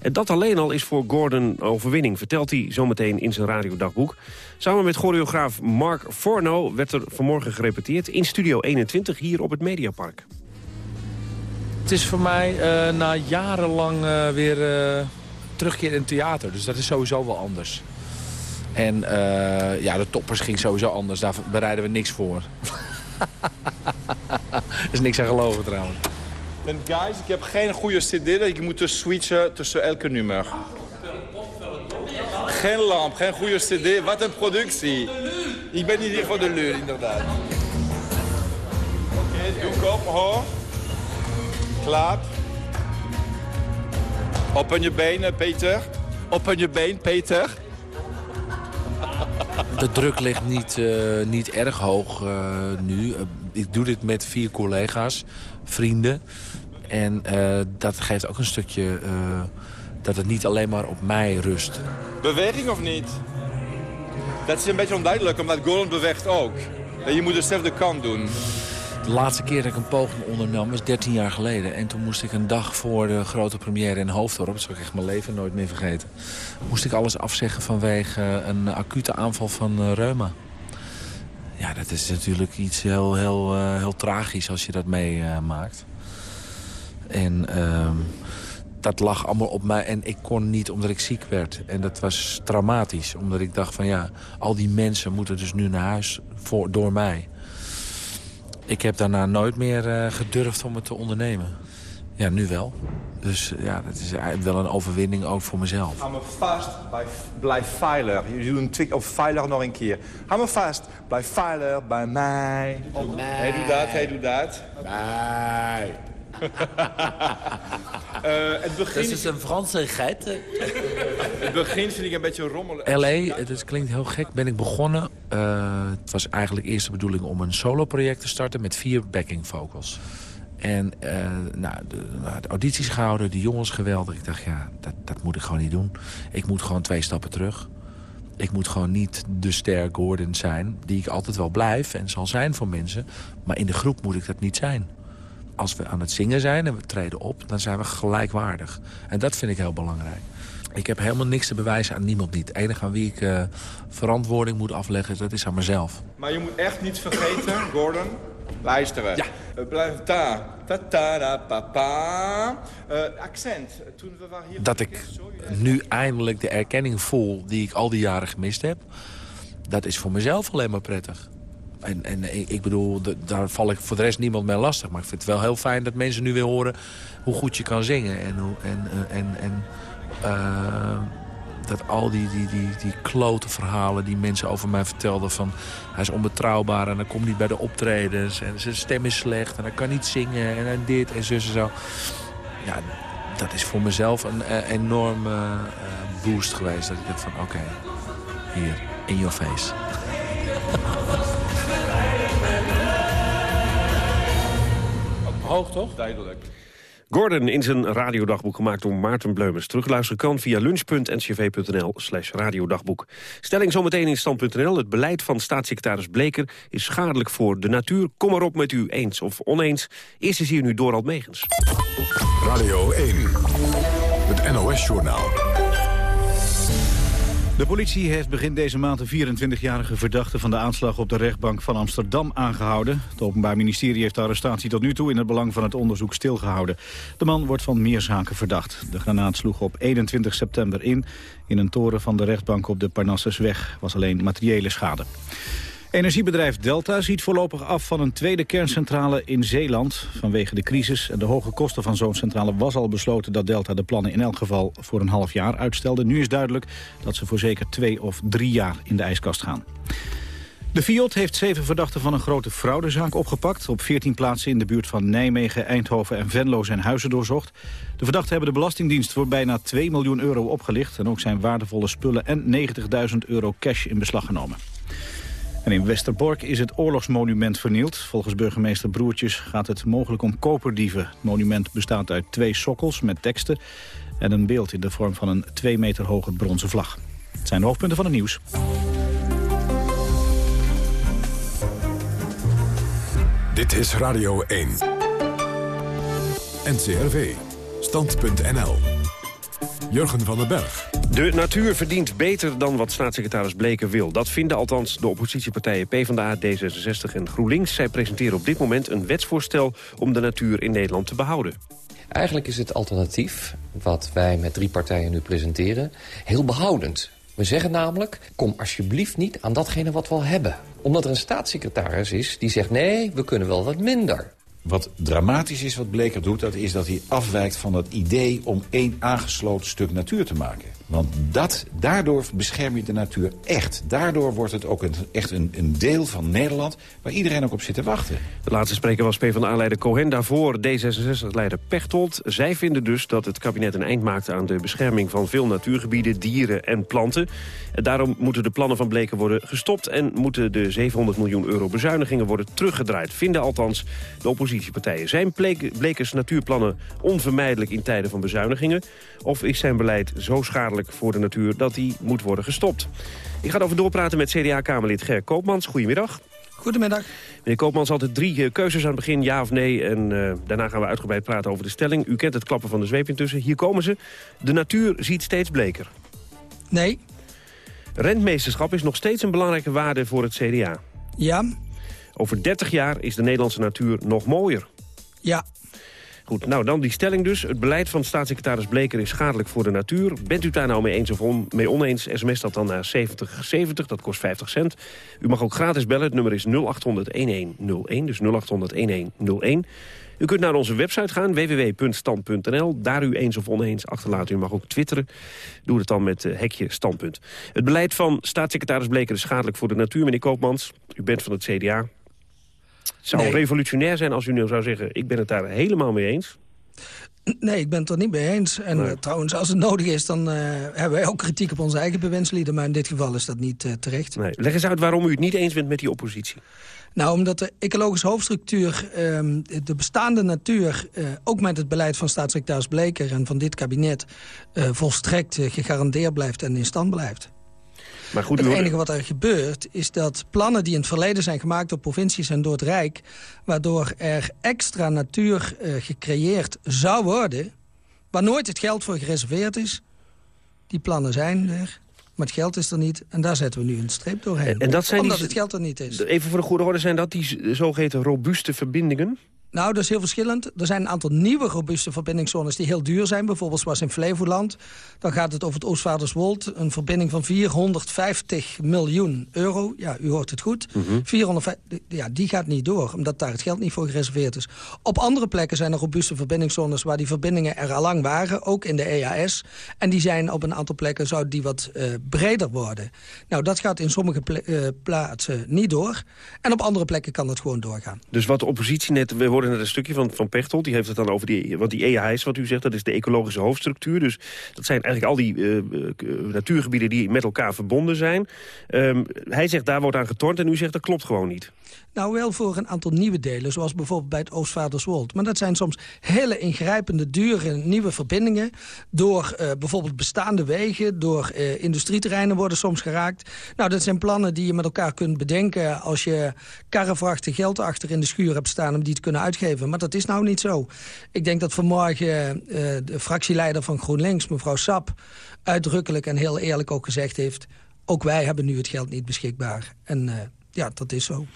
En dat alleen al is voor Gordon overwinning, vertelt hij zometeen in zijn radiodagboek. Samen met choreograaf Mark Forno werd er vanmorgen gerepeteerd in Studio 21 hier op het Mediapark. Het is voor mij uh, na jarenlang uh, weer uh, terugkeer in het theater. Dus dat is sowieso wel anders. En uh, ja, de toppers ging sowieso anders. Daar bereiden we niks voor. er [laughs] is niks aan geloven trouwens. En guys, ik heb geen goede cd. Ik moet dus switchen tussen elke nummer. Geen lamp, geen goede cd. Wat een productie. Ik ben niet hier voor de leur, inderdaad. Oké, doe kop hoor. Klaar. Open je benen, Peter. Open je been, Peter. De druk ligt niet, uh, niet erg hoog uh, nu. Uh, ik doe dit met vier collega's, vrienden. En dat geeft ook een stukje dat het niet alleen maar op mij rust. Beweging of niet? Dat is een beetje onduidelijk, omdat Gordon beweegt ook. Je moet dezelfde kant doen. De laatste keer dat ik een poging ondernam was 13 jaar geleden. En toen moest ik een dag voor de grote première in Hoofddorp... dat zal ik echt mijn leven nooit meer vergeten... moest ik alles afzeggen vanwege een acute aanval van reuma. Ja, dat is natuurlijk iets heel, heel, uh, heel tragisch als je dat meemaakt. En... Uh, dat lag allemaal op mij en ik kon niet omdat ik ziek werd. En dat was traumatisch, omdat ik dacht van ja, al die mensen moeten dus nu naar huis voor, door mij. Ik heb daarna nooit meer uh, gedurfd om het te ondernemen. Ja, nu wel. Dus ja, dat is wel een overwinning ook voor mezelf. Hou me vast, blijf veilig. Je doet een trick op veilig nog een keer. Hou me vast, blijf veilig bij mij. Op mij. Hij doet dat, hij doet dat. Mij. uh, [laughs] het begin... Dat is een Franse geit. [laughs] het begin vind ik een beetje rommelig. L.A., het klinkt heel gek, ben ik begonnen. Uh, het was eigenlijk eerst de bedoeling om een solo-project te starten... met vier backing vocals. En uh, nou, de, de, audities gehouden, de jongens geweldig. Ik dacht, ja, dat, dat moet ik gewoon niet doen. Ik moet gewoon twee stappen terug. Ik moet gewoon niet de ster Gordon zijn... die ik altijd wel blijf en zal zijn voor mensen. Maar in de groep moet ik dat niet zijn als we aan het zingen zijn en we treden op, dan zijn we gelijkwaardig. En dat vind ik heel belangrijk. Ik heb helemaal niks te bewijzen aan niemand niet. Het enige aan wie ik uh, verantwoording moet afleggen, dat is aan mezelf. Maar je moet echt niet vergeten, Gordon, luisteren. Ja. Uh, blijf ta, ta, ta, da, pa, pa. Uh, accent. Toen we waren hier dat ik nu eindelijk de erkenning voel die ik al die jaren gemist heb... dat is voor mezelf alleen maar prettig. En, en ik bedoel, daar val ik voor de rest niemand mee lastig. Maar ik vind het wel heel fijn dat mensen nu weer horen hoe goed je kan zingen. En, en, en, en uh, dat al die, die, die, die klote verhalen die mensen over mij vertelden... van hij is onbetrouwbaar en hij komt niet bij de optredens... en zijn stem is slecht en hij kan niet zingen en, en dit en zus en zo. Ja, dat is voor mezelf een uh, enorme uh, boost geweest. Dat ik dacht van oké, hier, in your face. Hoog toch? Duidelijk. Gordon in zijn radiodagboek gemaakt door Maarten Bleumers. Terugluisteren kan via lunch.ncv.nl slash radiodagboek. Stelling zometeen in stand.nl. Het beleid van staatssecretaris Bleker is schadelijk voor de natuur. Kom maar op met u eens of oneens. Eerst is hier nu Dorald Megens. Radio 1, het NOS-journaal. De politie heeft begin deze maand een 24-jarige verdachte van de aanslag op de rechtbank van Amsterdam aangehouden. Het Openbaar Ministerie heeft de arrestatie tot nu toe in het belang van het onderzoek stilgehouden. De man wordt van meer zaken verdacht. De granaat sloeg op 21 september in. In een toren van de rechtbank op de Parnassusweg was alleen materiële schade. Energiebedrijf Delta ziet voorlopig af van een tweede kerncentrale in Zeeland. Vanwege de crisis en de hoge kosten van zo'n centrale was al besloten dat Delta de plannen in elk geval voor een half jaar uitstelde. Nu is duidelijk dat ze voor zeker twee of drie jaar in de ijskast gaan. De Fiat heeft zeven verdachten van een grote fraudezaak opgepakt. Op 14 plaatsen in de buurt van Nijmegen, Eindhoven en Venlo zijn huizen doorzocht. De verdachten hebben de Belastingdienst voor bijna 2 miljoen euro opgelicht... en ook zijn waardevolle spullen en 90.000 euro cash in beslag genomen. En in Westerbork is het oorlogsmonument vernield. Volgens burgemeester Broertjes gaat het mogelijk om koperdieven. Het monument bestaat uit twee sokkels met teksten... en een beeld in de vorm van een twee meter hoge bronzen vlag. Het zijn de hoofdpunten van het nieuws. Dit is Radio 1. NCRV. Stand.nl. Jurgen van den Berg. De natuur verdient beter dan wat staatssecretaris Bleker wil. Dat vinden althans de oppositiepartijen PvdA, D66 en GroenLinks. Zij presenteren op dit moment een wetsvoorstel om de natuur in Nederland te behouden. Eigenlijk is het alternatief, wat wij met drie partijen nu presenteren, heel behoudend. We zeggen namelijk, kom alsjeblieft niet aan datgene wat we al hebben. Omdat er een staatssecretaris is die zegt, nee, we kunnen wel wat minder. Wat dramatisch is wat Bleker doet, dat is dat hij afwijkt van het idee om één aangesloten stuk natuur te maken. Want dat, daardoor bescherm je de natuur echt. Daardoor wordt het ook een, echt een, een deel van Nederland waar iedereen ook op zit te wachten. De laatste spreker was PvdA-leider Cohen. Daarvoor D66-leider Pechtold. Zij vinden dus dat het kabinet een eind maakt aan de bescherming van veel natuurgebieden, dieren en planten. En daarom moeten de plannen van Bleken worden gestopt en moeten de 700 miljoen euro bezuinigingen worden teruggedraaid. Vinden althans de oppositiepartijen. Zijn Blekers natuurplannen onvermijdelijk in tijden van bezuinigingen? Of is zijn beleid zo schadelijk voor de natuur dat die moet worden gestopt. Ik ga over doorpraten met CDA-Kamerlid Ger Koopmans. Goedemiddag. Goedemiddag. Meneer Koopmans, altijd drie eh, keuzes aan het begin, ja of nee. En uh, daarna gaan we uitgebreid praten over de stelling. U kent het klappen van de zweep intussen. Hier komen ze. De natuur ziet steeds bleker. Nee. Rentmeesterschap is nog steeds een belangrijke waarde voor het CDA. Ja. Over 30 jaar is de Nederlandse natuur nog mooier. Ja. Goed, nou dan die stelling dus. Het beleid van staatssecretaris Bleker is schadelijk voor de natuur. Bent u daar nou mee eens of on, mee oneens, sms dat dan naar 7070, dat kost 50 cent. U mag ook gratis bellen, het nummer is 0800-1101, dus 0800-1101. U kunt naar onze website gaan, www.stand.nl. Daar u eens of oneens achterlaten. U mag ook twitteren. Doe het dan met uh, hekje standpunt. Het beleid van staatssecretaris Bleker is schadelijk voor de natuur. Meneer Koopmans, u bent van het CDA. Het zou revolutionair zijn als u nu zou zeggen... ik ben het daar helemaal mee eens. Nee, ik ben het er niet mee eens. En uh, trouwens, als het nodig is, dan uh, hebben wij ook kritiek op onze eigen bewindslieden. Maar in dit geval is dat niet uh, terecht. Nee. Leg eens uit waarom u het niet eens bent met die oppositie. Nou, omdat de ecologische hoofdstructuur, ehm, de bestaande natuur... ook met het beleid van staatssecretaris Bleker en van dit kabinet... volstrekt gegarandeerd blijft en in stand blijft. Maar goed, het enige wat er gebeurt is dat plannen die in het verleden zijn gemaakt door provincies en door het Rijk... waardoor er extra natuur uh, gecreëerd zou worden... waar nooit het geld voor gereserveerd is, die plannen zijn er... Maar het geld is er niet en daar zetten we nu een streep doorheen. En dat zijn omdat het geld er niet is. Even voor de goede orde, zijn dat die zogeheten robuuste verbindingen? Nou, dat is heel verschillend. Er zijn een aantal nieuwe robuuste verbindingszones die heel duur zijn. Bijvoorbeeld zoals in Flevoland. Dan gaat het over het Oostvaarderswold. Een verbinding van 450 miljoen euro. Ja, u hoort het goed. 450, ja, die gaat niet door, omdat daar het geld niet voor gereserveerd is. Op andere plekken zijn er robuuste verbindingszones... waar die verbindingen er al lang waren, ook in de EAS. En die zijn op een aantal plekken, zouden die wat eh, breder worden. Nou, dat gaat in sommige eh, plaatsen niet door. En op andere plekken kan dat gewoon doorgaan. Dus wat de oppositie net, we hoorden net een stukje van, van Pechtold... die heeft het dan over die, want die EAS, wat u zegt, dat is de ecologische hoofdstructuur. Dus dat zijn eigenlijk al die eh, eh, natuurgebieden die met elkaar verbonden zijn. Ehm, hij zegt, daar wordt aan getornd en u zegt, dat klopt gewoon niet. Nou, wel voor een aantal nieuwe delen, zoals bijvoorbeeld bij het Oostvaarderswold. Maar dat zijn soms hele ingrijpende, dure nieuwe verbindingen. Door eh, bijvoorbeeld bestaande wegen, door eh, industrieterreinen worden soms geraakt. Nou, dat zijn plannen die je met elkaar kunt bedenken... als je karrevrachten geld achter in de schuur hebt staan om die te kunnen uitgeven. Maar dat is nou niet zo. Ik denk dat vanmorgen eh, de fractieleider van GroenLinks, mevrouw Sap... uitdrukkelijk en heel eerlijk ook gezegd heeft... ook wij hebben nu het geld niet beschikbaar. En... ja, dat is zo.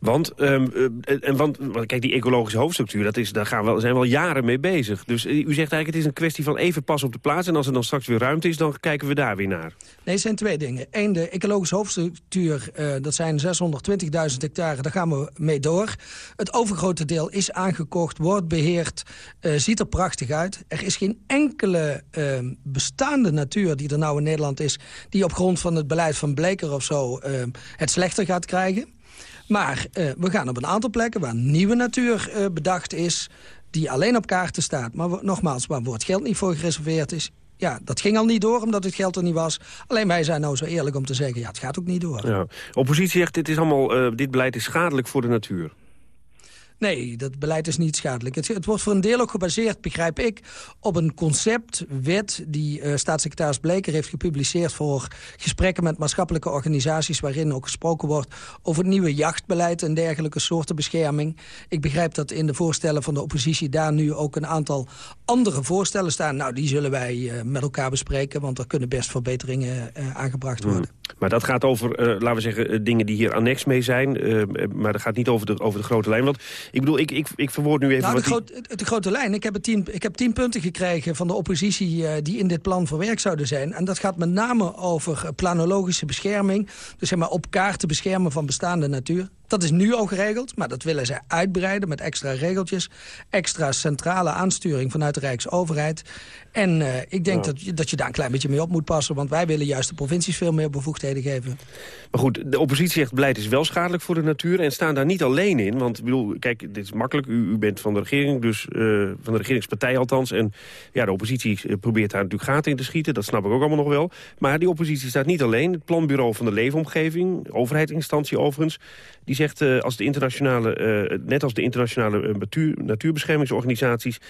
Want, ehm, eh, en want, kijk, die ecologische hoofdstructuur, dat is, daar gaan we, zijn we al jaren mee bezig. Dus eh, u zegt eigenlijk, het is een kwestie van even pas op de plaats... en als er dan straks weer ruimte is, dan kijken we daar weer naar. Nee, het zijn twee dingen. Eén, de ecologische hoofdstructuur, eh, dat zijn 620.000 hectare, daar gaan we mee door. Het overgrote deel is aangekocht, wordt beheerd, eh, ziet er prachtig uit. Er is geen enkele eh, bestaande natuur die er nou in Nederland is... die op grond van het beleid van Bleker of zo eh, het slechter gaat krijgen. Maar eh, we gaan op een aantal plekken waar nieuwe natuur eh, bedacht is... die alleen op kaarten staat, maar nogmaals, waar het geld niet voor gereserveerd is... Ja, dat ging al niet door omdat het geld er niet was. Alleen wij zijn nou zo eerlijk om te zeggen, ja, het gaat ook niet door. Ja. Oppositie zegt, dit, is allemaal, eh, dit beleid is schadelijk voor de natuur. Nee, dat beleid is niet schadelijk. Het, het wordt voor een deel ook gebaseerd, begrijp ik... op een conceptwet die eh, staatssecretaris Bleker heeft gepubliceerd... voor gesprekken met maatschappelijke organisaties... waarin ook gesproken wordt over het nieuwe jachtbeleid... en dergelijke soorten bescherming. Ik begrijp dat in de voorstellen van de oppositie... daar nu ook een aantal andere voorstellen staan. Nou, die zullen wij eh, met elkaar bespreken... want er kunnen best verbeteringen eh, aangebracht worden. Hmm. Maar dat gaat over, laten we zeggen, dingen die hier annex mee zijn. maar dat gaat niet over de, over de grote lijn. Want ik bedoel, ik, ik, ik verwoord nu even... Nou, de, wat die- groot- de grote lijn. Ik heb, het tien, ik heb tien punten gekregen van de oppositie eh, die in dit plan verwerkt zouden zijn. En dat gaat met name over eh, planologische bescherming. Dus zeg maar op kaart te beschermen van bestaande natuur. Dat is nu al geregeld, maar dat willen zij uitbreiden met extra regeltjes. Extra centrale aansturing vanuit de Rijksoverheid. En eh, ik denk Ja. dat, je, dat je daar een klein beetje mee op moet passen. Want wij willen juist de provincies veel meer bevoegdheden geven. Maar goed, de oppositie zegt beleid is wel schadelijk voor de natuur... en staan daar niet alleen in. Want ik bedoel, kijk, dit is makkelijk. U, u bent van de regering, dus eh, van de regeringspartij althans. En ja, de oppositie eh, probeert daar natuurlijk gaten in te schieten. Dat snap ik ook allemaal nog wel. Maar die oppositie staat niet alleen. Het Planbureau van de Leefomgeving, overheidsinstantie overigens... die zegt, eh, als de internationale, eh, net als de internationale eh, natuur, natuurbeschermingsorganisaties...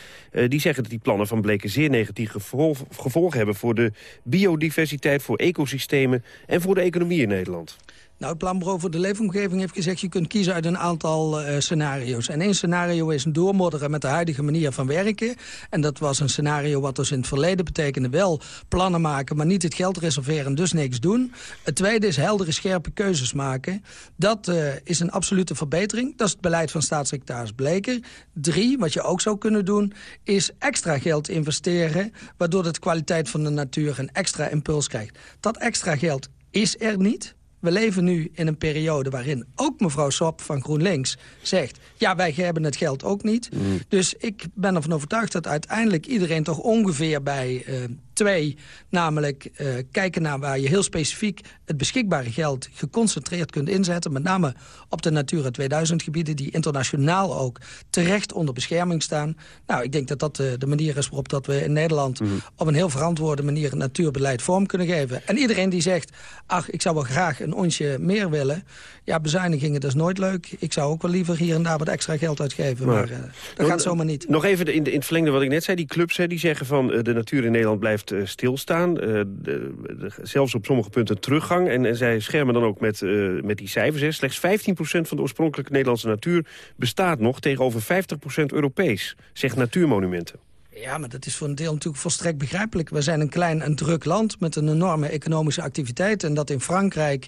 die zeggen dat die plannen van Bleken zeer negatief gevolg, gevolgen hebben... voor de biodiversiteit, voor ecosystemen en voor de economie in Nederland. Nou, het Planbureau voor de Leefomgeving heeft gezegd... je kunt kiezen uit een aantal eh, scenario's. En één scenario is een doormodderen met de huidige manier van werken. En dat was een scenario wat dus in het verleden betekende... wel plannen maken, maar niet het geld reserveren, dus niks doen. Het tweede is heldere, scherpe keuzes maken. Dat eh, is een absolute verbetering. Dat is het beleid van staatssecretaris Bleker. Drie, wat je ook zou kunnen doen, is extra geld investeren... waardoor de kwaliteit van de natuur een extra impuls krijgt. Dat extra geld is er niet... We leven nu in een periode waarin ook mevrouw Sop van GroenLinks zegt... ja, wij hebben het geld ook niet. Dus ik ben ervan overtuigd dat uiteindelijk iedereen toch ongeveer bij eh, twee... namelijk eh, kijken naar waar je heel specifiek het beschikbare geld... geconcentreerd kunt inzetten. Met name op de Natura 2000 gebieden... die internationaal ook terecht onder bescherming staan. Nou, ik denk dat dat de, de manier is waarop dat we in Nederland... op een heel verantwoorde manier het natuurbeleid vorm kunnen geven. En iedereen die zegt, ach, ik zou wel graag een onsje meer willen... ja, bezuinigingen, dat is nooit leuk. Ik zou ook wel liever hier en daar wat extra geld uitgeven. Maar, Maar- eh, dat gaat zomaar niet. Nog even in, de, in het verlengde wat ik net zei. Die clubs hè, die zeggen van eh, de natuur in Nederland blijft eh, stilstaan. Eh, de- zelfs op sommige punten teruggang. En, zij schermen dan ook met, eh, met die cijfers. Slechts 15% van de oorspronkelijke Nederlandse natuur bestaat nog... tegenover 50% Europees, zegt Natuurmonumenten. Ja, maar dat is voor een deel natuurlijk volstrekt begrijpelijk. We zijn een klein en druk land met een enorme economische activiteit. En dat in Frankrijk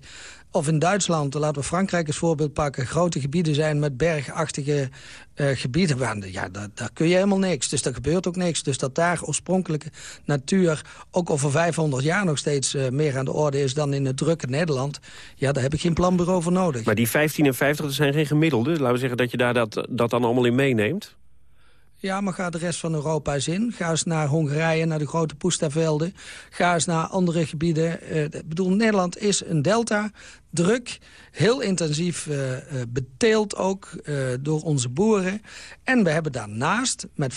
Of in Duitsland, laten we Frankrijk als voorbeeld pakken... grote gebieden zijn met bergachtige uh, gebieden. Waar, ja, daar, daar, kun je helemaal niks. Dus daar gebeurt ook niks. Dus dat daar oorspronkelijke natuur... ook over 500 jaar nog steeds uh, meer aan de orde is... dan in het drukke Nederland... ja, daar heb ik geen planbureau voor nodig. Maar die 15 en 50, dat zijn geen gemiddelde. Laten we zeggen dat je daar dat, dat dan allemaal in meeneemt? Ja, maar ga de rest van Europa eens in. Ga eens naar Hongarije, naar de grote poestavelden. Ga eens naar andere gebieden. Uh, ik bedoel, Nederland is een delta druk, heel intensief uh, beteeld ook uh, door onze boeren. En we hebben daarnaast, met 15%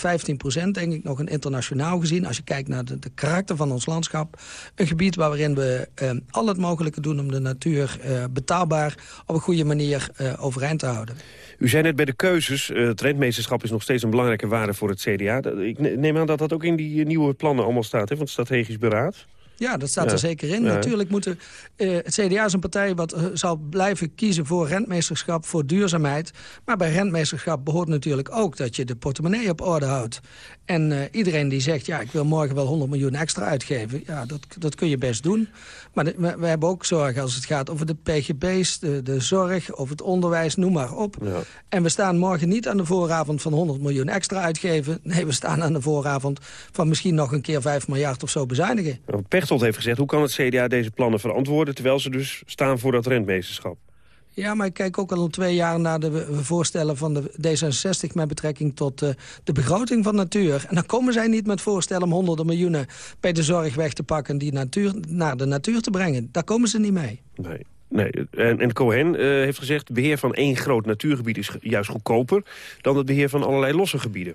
denk ik nog een internationaal gezien... als je kijkt naar de, de karakter van ons landschap... een gebied waarin we al het mogelijke doen om de natuur betaalbaar... op een goede manier overeind te houden. U zei net bij de keuzes, het rentmeesterschap is nog steeds een belangrijke waarde voor het CDA. Ik neem aan dat dat ook in die nieuwe plannen allemaal staat, hè, van het strategisch beraad? Ja, dat staat er zeker in. Natuurlijk moeten... Uh, het CDA is een partij wat uh, zal blijven kiezen voor rentmeesterschap, voor duurzaamheid. Maar bij rentmeesterschap behoort natuurlijk ook dat je de portemonnee op orde houdt. En uh, iedereen die zegt, ja, ik wil morgen wel 100 miljoen extra uitgeven. Ja, dat, dat kun je best doen. Maar de, we, we, hebben ook zorgen als het gaat over de pgb's, de, de zorg, over het onderwijs, noem maar op. Ja. En we staan morgen niet aan de vooravond van 100 miljoen extra uitgeven. Nee, we staan aan de vooravond van misschien nog een keer 5 miljard of zo bezuinigen. Pechtold heeft gezegd, hoe kan het CDA deze plannen verantwoorden... terwijl ze dus staan voor dat rentmeesterschap? Ja, maar ik kijk ook al twee jaar naar de voorstellen van de D66... met betrekking tot uh, de begroting van natuur. En dan komen zij niet met voorstellen om honderden miljoenen... bij de zorg weg te pakken die natuur, naar de natuur te brengen. Daar komen ze niet mee. Nee. Nee, en, en Cohen uh, heeft gezegd... beheer van één groot natuurgebied is juist goedkoper... dan het beheer van allerlei losse gebieden.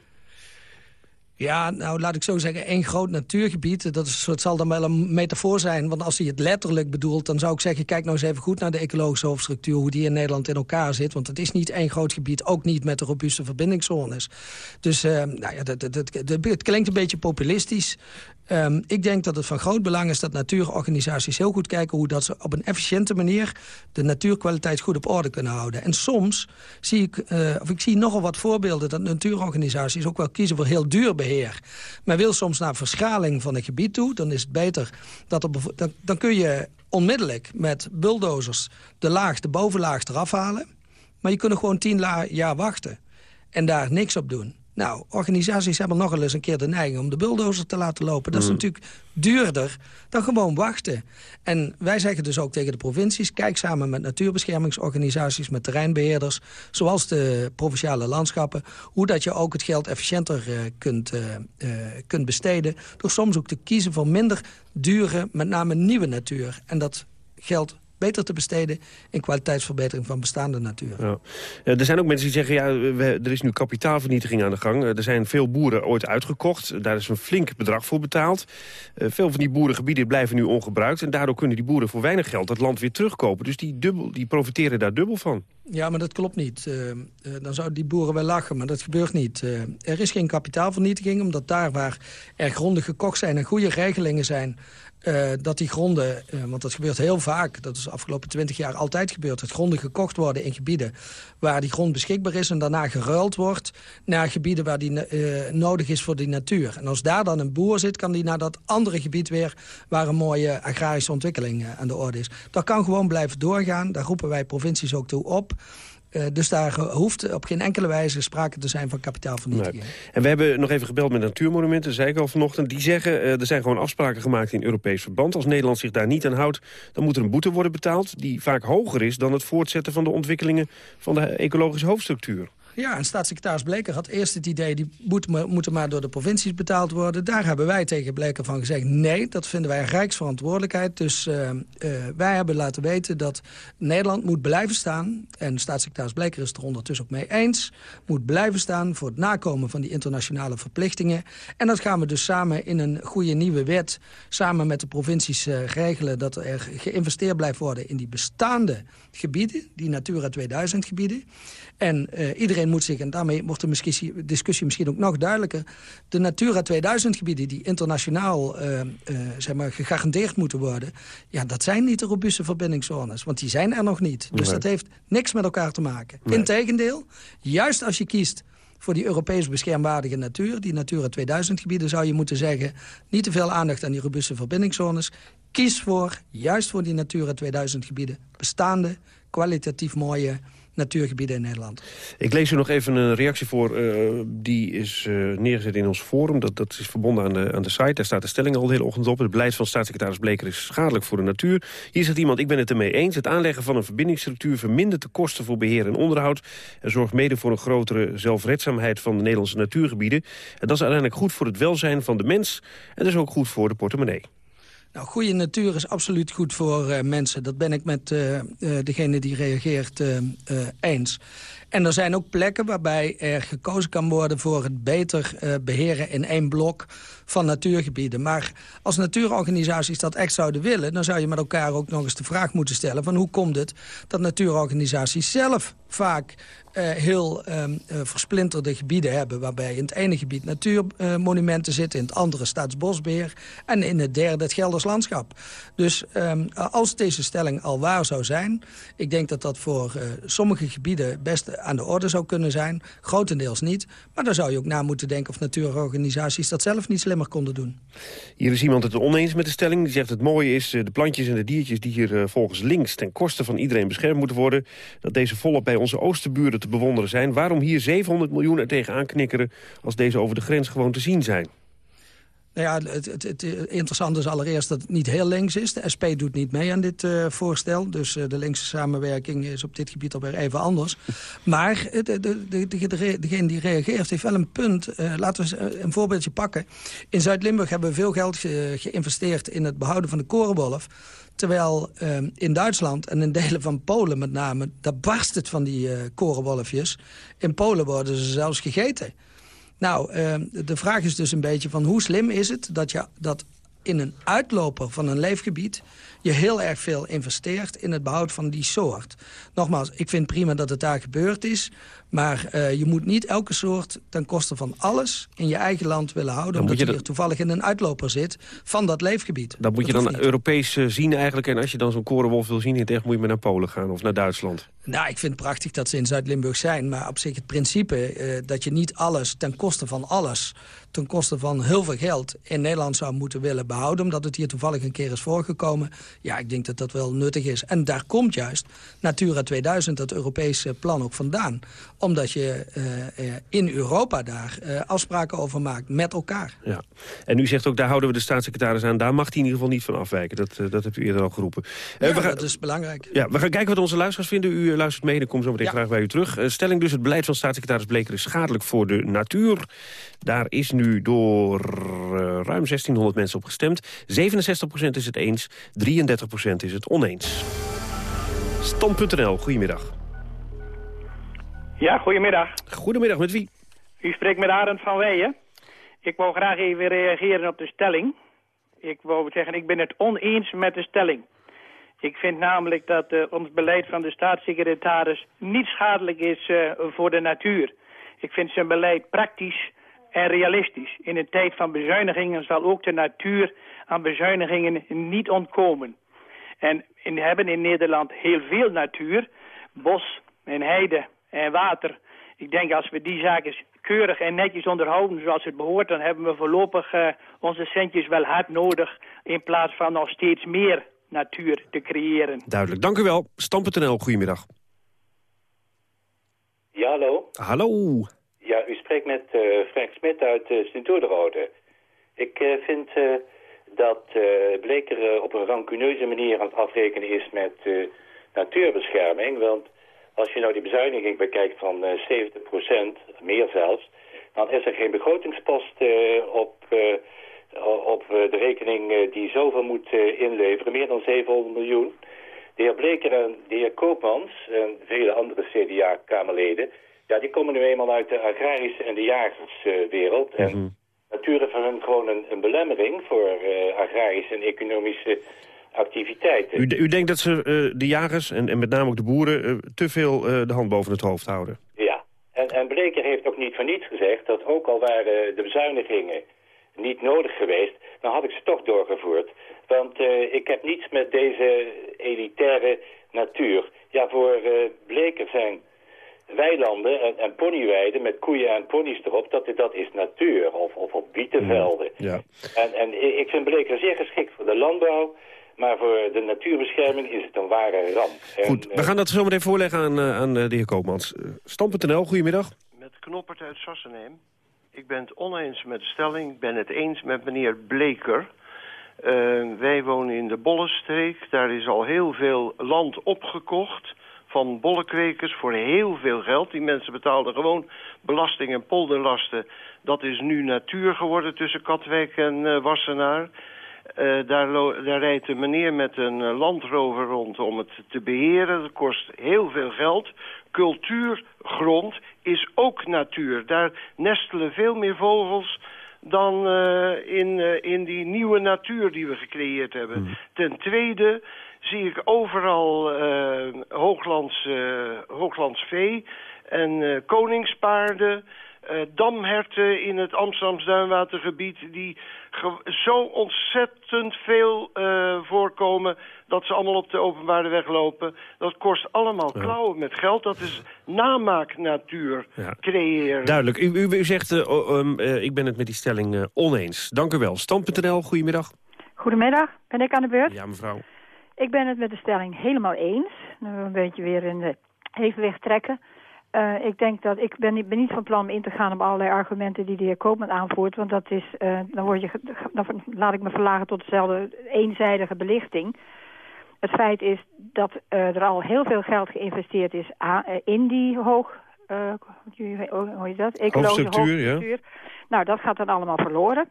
Ja, nou laat ik zo zeggen, één groot natuurgebied. Dat is, zal dan wel een metafoor zijn. Want als hij het letterlijk bedoelt, dan zou ik zeggen... kijk nou eens even goed naar de ecologische hoofdstructuur... hoe die in Nederland in elkaar zit. Want het is niet één groot gebied, ook niet met de robuuste verbindingszones. Dus uh, nou ja, dat, dat, dat, het klinkt een beetje populistisch. Um, ik denk dat het van groot belang is dat natuurorganisaties heel goed kijken... hoe dat ze op een efficiënte manier de natuurkwaliteit goed op orde kunnen houden. En soms zie ik, uh, of ik zie nogal wat voorbeelden... dat natuurorganisaties ook wel kiezen voor heel duur beheer. Maar wil soms naar verschaling van een gebied toe... dan is het beter dat er, dan, dan kun je onmiddellijk met bulldozers... de laag, de bovenlaag eraf halen. Maar je kunt gewoon tien jaar wachten en daar niks op doen. Nou, organisaties hebben nogal eens een keer de neiging om de bulldozer te laten lopen. Dat is mm. natuurlijk duurder dan gewoon wachten. En wij zeggen dus ook tegen de provincies... kijk samen met natuurbeschermingsorganisaties, met terreinbeheerders... zoals de provinciale landschappen... hoe dat je ook het geld efficiënter uh, kunt, uh, uh, kunt besteden... door soms ook te kiezen voor minder dure, met name nieuwe natuur. En dat geld beter te besteden in kwaliteitsverbetering van bestaande natuur. Ja. Er zijn ook mensen die zeggen, ja, er is nu kapitaalvernietiging aan de gang. Er zijn veel boeren ooit uitgekocht. Daar is een flink bedrag voor betaald. Eh, veel van die boerengebieden blijven nu ongebruikt. En daardoor kunnen die boeren voor weinig geld het land weer terugkopen. Dus die, dubbel, die profiteren daar dubbel van. Ja, maar dat klopt niet. Uh, uh, dan zouden die boeren wel lachen, maar dat gebeurt niet. Uh, er is geen kapitaalvernietiging, omdat daar waar er gronden gekocht zijn... en goede regelingen zijn uh, dat die gronden, uh, want dat gebeurt heel vaak... dat is de afgelopen twintig jaar altijd gebeurd... dat gronden gekocht worden in gebieden waar die grond beschikbaar is... en daarna geruild wordt naar gebieden waar die uh, nodig is voor die natuur. En als daar dan een boer zit, kan die naar dat andere gebied weer... waar een mooie agrarische ontwikkeling aan de orde is. Dat kan gewoon blijven doorgaan. Daar roepen wij provincies ook toe op... Uh, dus daar hoeft op geen enkele wijze sprake te zijn van kapitaalvernietiging. Nee. En we hebben nog even gebeld met Natuurmonumenten, zei ik al vanochtend. Die zeggen, uh, er zijn gewoon afspraken gemaakt in Europees verband. Als Nederland zich daar niet aan houdt, dan moet er een boete worden betaald... die vaak hoger is dan het voortzetten van de ontwikkelingen van de ecologische hoofdstructuur. Ja, en staatssecretaris Bleker had eerst het idee... die moeten maar door de provincies betaald worden. Daar hebben wij tegen Bleker van gezegd... nee, dat vinden wij een rijksverantwoordelijkheid. Dus uh, uh, wij hebben laten weten dat Nederland moet blijven staan... en staatssecretaris Bleker is het er ondertussen ook mee eens... moet blijven staan voor het nakomen van die internationale verplichtingen. En dat gaan we dus samen in een goede nieuwe wet... samen met de provincies uh, regelen... dat er geïnvesteerd blijft worden in die bestaande gebieden... die Natura 2000 gebieden... En uh, iedereen moet zich, en daarmee wordt de discussie misschien ook nog duidelijker... de Natura 2000 gebieden die internationaal uh, uh, zeg maar, gegarandeerd moeten worden... ja, dat zijn niet de robuuste verbindingszones, want die zijn er nog niet. Dus dat heeft niks met elkaar te maken. Nee. Integendeel, juist als je kiest voor die Europees beschermwaardige natuur... die Natura 2000 gebieden zou je moeten zeggen... niet te veel aandacht aan die robuuste verbindingszones Kies voor, juist voor die Natura 2000 gebieden, bestaande, kwalitatief mooie natuurgebieden in Nederland. Ik lees u nog even een reactie voor. eh, die is eh, neergezet in ons forum. Dat, dat is verbonden aan de, aan de site. Daar staat de stelling al de hele ochtend op. Het beleid van staatssecretaris Bleker is schadelijk voor de natuur. Hier zegt iemand, ik ben het ermee eens. Het aanleggen van een verbindingsstructuur vermindert de kosten voor beheer en onderhoud. En zorgt mede voor een grotere zelfredzaamheid van de Nederlandse natuurgebieden. En dat is uiteindelijk goed voor het welzijn van de mens. En dus ook goed voor de portemonnee. Nou, goede natuur is absoluut goed voor eh, mensen. Dat ben ik met eh, eh, degene die reageert eens. En er zijn ook plekken waarbij er gekozen kan worden... voor het beter eh, beheren in één blok van natuurgebieden. Maar als natuurorganisaties dat echt zouden willen... dan zou je met elkaar ook nog eens de vraag moeten stellen... van hoe komt het dat natuurorganisaties zelf vaak eh, heel ehm, eh, versplinterde gebieden hebben... waarbij in het ene gebied natuurmonumenten zitten... in het andere staatsbosbeheer... en in het derde het Gelders landschap. Dus ehm, als deze stelling al waar zou zijn... ik denk dat dat voor eh, sommige gebieden best aan de orde zou kunnen zijn. Grotendeels niet. Maar dan zou je ook na moeten denken of natuurorganisaties... dat zelf niet konden doen. Hier is iemand het oneens met de stelling. Die zegt het mooie is eh, de plantjes en de diertjes die hier eh, volgens links... ten koste van iedereen beschermd moeten worden. Dat deze volop bij onze oosterburen te bewonderen zijn. Waarom hier 700 miljoen er tegen aanknikkeren... als deze over de grens gewoon te zien zijn? Nou ja, het, het, het interessante is allereerst dat het niet heel links is. De SP doet niet mee aan dit uh, voorstel. Dus uh, de linkse samenwerking is op dit gebied alweer even anders. Maar de, de, de, degene die reageert heeft wel een punt. Laten we een voorbeeldje pakken. In Zuid-Limburg hebben we veel geld ge geïnvesteerd in het behouden van de korenwolf. Terwijl in Duitsland en in delen van Polen met name... daar barst het van die korenwolfjes. In Polen worden ze zelfs gegeten. Nou, uh, de vraag is dus een beetje van hoe slim is het... dat, je, dat in een uitloper van een leefgebied je heel erg veel investeert in het behoud van die soort. Nogmaals, ik vind prima dat het daar gebeurd is... maar uh, je moet niet elke soort ten koste van alles in je eigen land willen houden... Dan omdat je, je hier toevallig in een uitloper zit van dat leefgebied. Dat moet je dan Europees uh, zien eigenlijk. En als je dan zo'n korenwolf wil zien, echt moet je maar naar Polen gaan of naar Duitsland. Nou, ik vind het prachtig dat ze in Zuid-Limburg zijn. Maar op zich het principe uh, dat je niet alles ten koste van alles... ten koste van heel veel geld in Nederland zou moeten willen behouden... omdat het hier toevallig een keer is voorgekomen. Ja, ik denk dat dat wel nuttig is. En daar komt juist Natura 2000, dat Europese plan, ook vandaan. Omdat je uh, in Europa daar uh, afspraken over maakt met elkaar. Ja. En u zegt ook, daar houden we de staatssecretaris aan. Daar mag hij in ieder geval niet van afwijken. Dat, dat hebt u eerder al geroepen. Ja, we gaan, dat is belangrijk. Ja, we gaan kijken wat onze luisteraars vinden. U luistert mee, dan kom zo meteen ja. graag bij u terug. stelling dus, het beleid van staatssecretaris Bleker is schadelijk voor de natuur. Daar is nu door ruim 1600 mensen op gestemd. 67% is het eens, 33% is het oneens. Stand.nl, goedemiddag. Ja, goedemiddag. Goedemiddag, met wie? U spreekt met Arend van Weijen. Ik wou graag even reageren op de stelling. Ik wou zeggen, ik ben het oneens met de stelling. Ik vind namelijk dat uh, ons beleid van de staatssecretaris niet schadelijk is uh, voor de natuur. Ik vind zijn beleid praktisch en realistisch. In een tijd van bezuinigingen zal ook de natuur aan bezuinigingen niet ontkomen. En we hebben in Nederland heel veel natuur, bos en heide en water. Ik denk als we die zaken keurig en netjes onderhouden zoals het behoort... dan hebben we voorlopig uh, onze centjes wel hard nodig... in plaats van nog steeds meer natuur te creëren. Duidelijk, dank u wel. Stam.nl, goedemiddag. Ja, hallo. Hallo. Ja, u spreekt met uh, Frank Smit uit uh, Sint-Oederode. Ik uh, vind dat Bleker op een rancuneuze manier aan het afrekenen is met natuurbescherming. Want als je nou die bezuiniging bekijkt van 70%, meer zelfs... dan is er geen begrotingspost op, op de rekening die zoveel moet inleveren. Meer dan 700 miljoen. De heer Bleker en de heer Koopmans en vele andere CDA-kamerleden... Ja, die komen nu eenmaal uit de agrarische en de jagerswereld. En mm -hmm. natuur is voor hun gewoon een, een belemmering voor uh, agrarische en economische activiteiten. U, u denkt dat ze uh, de jagers en, en met name ook de boeren te veel de hand boven het hoofd houden? Ja, en, en Bleker heeft ook niet voor niets gezegd dat ook al waren de bezuinigingen niet nodig geweest, dan had ik ze toch doorgevoerd. Want ik heb niets met deze elitaire natuur. Ja, voor Bleker zijn weilanden en, en ponyweiden met koeien en ponies erop, dat, dat is natuur. Of, of op bietenvelden. Ja. En, en ik vind Bleker zeer geschikt voor de landbouw. Maar voor de natuurbescherming is het een ware ramp. Goed, we gaan dat zo meteen voorleggen aan, uh, aan de heer Koopmans. Stam.nl, goedemiddag. Met Knoppert uit Sassenheim. Ik ben het oneens met de stelling, ik ben het eens met meneer Bleker... Uh, wij wonen in de Bollenstreek. Daar is al heel veel land opgekocht van bollenkwekers voor heel veel geld. Die mensen betaalden gewoon belasting en polderlasten. Dat is nu natuur geworden tussen Katwijk en uh, Wassenaar. Uh, daar, daar, rijdt een meneer met een uh, landrover rond om het te beheren. Dat kost heel veel geld. Cultuurgrond is ook natuur. Daar nestelen veel meer vogels dan uh, in, in die nieuwe natuur die we gecreëerd hebben. Mm. Ten tweede zie ik overal hooglands, hooglands vee en koningspaarden... Uh, damherten in het Amsterdams duinwatergebied... die zo ontzettend veel uh, voorkomen dat ze allemaal op de openbare weg lopen. Dat kost allemaal ja. klauwen met geld. Dat is namaaknatuur ja. creëren. Duidelijk. U, u, u zegt, uh, um, ik ben het met die stelling oneens. Dank u wel. Stand.nl, goedemiddag. Goedemiddag, ben ik aan de beurt? Ja, mevrouw. Ik ben het met de stelling helemaal eens. Nu een beetje weer in de evenwicht trekken. Uh, ik denk dat ik ben, ben niet van plan om in te gaan op allerlei argumenten die de heer Koopman aanvoert. Want dat is, uh, dan, word je, dan laat ik me verlagen tot dezelfde eenzijdige belichting. Het feit is dat uh, er al heel veel geld geïnvesteerd is aan, in die hoog... hoe heet dat? Ecologische hoofdstructuur, ja. Nou, dat gaat dan allemaal verloren.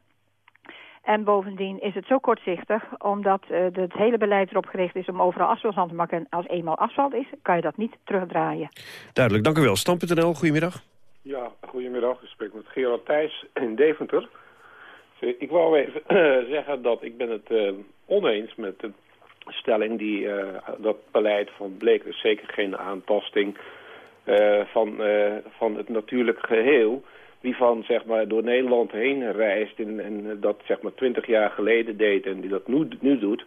En bovendien is het zo kortzichtig, omdat uh, het hele beleid erop gericht is om overal asfalt te maken. En als eenmaal asfalt is, kan je dat niet terugdraaien. Duidelijk, dank u wel. Stam.nl, goedemiddag. Ja, goedemiddag. Ik spreek met Gerard Thijs in Deventer. Ik wou even [clears throat] zeggen dat ik ben het uh, oneens met de stelling die uh, dat beleid van Bleek zeker geen aantasting van, van het natuurlijk geheel die van zeg maar, door Nederland heen reist en, en dat zeg maar twintig jaar geleden deed en die dat nu, nu doet,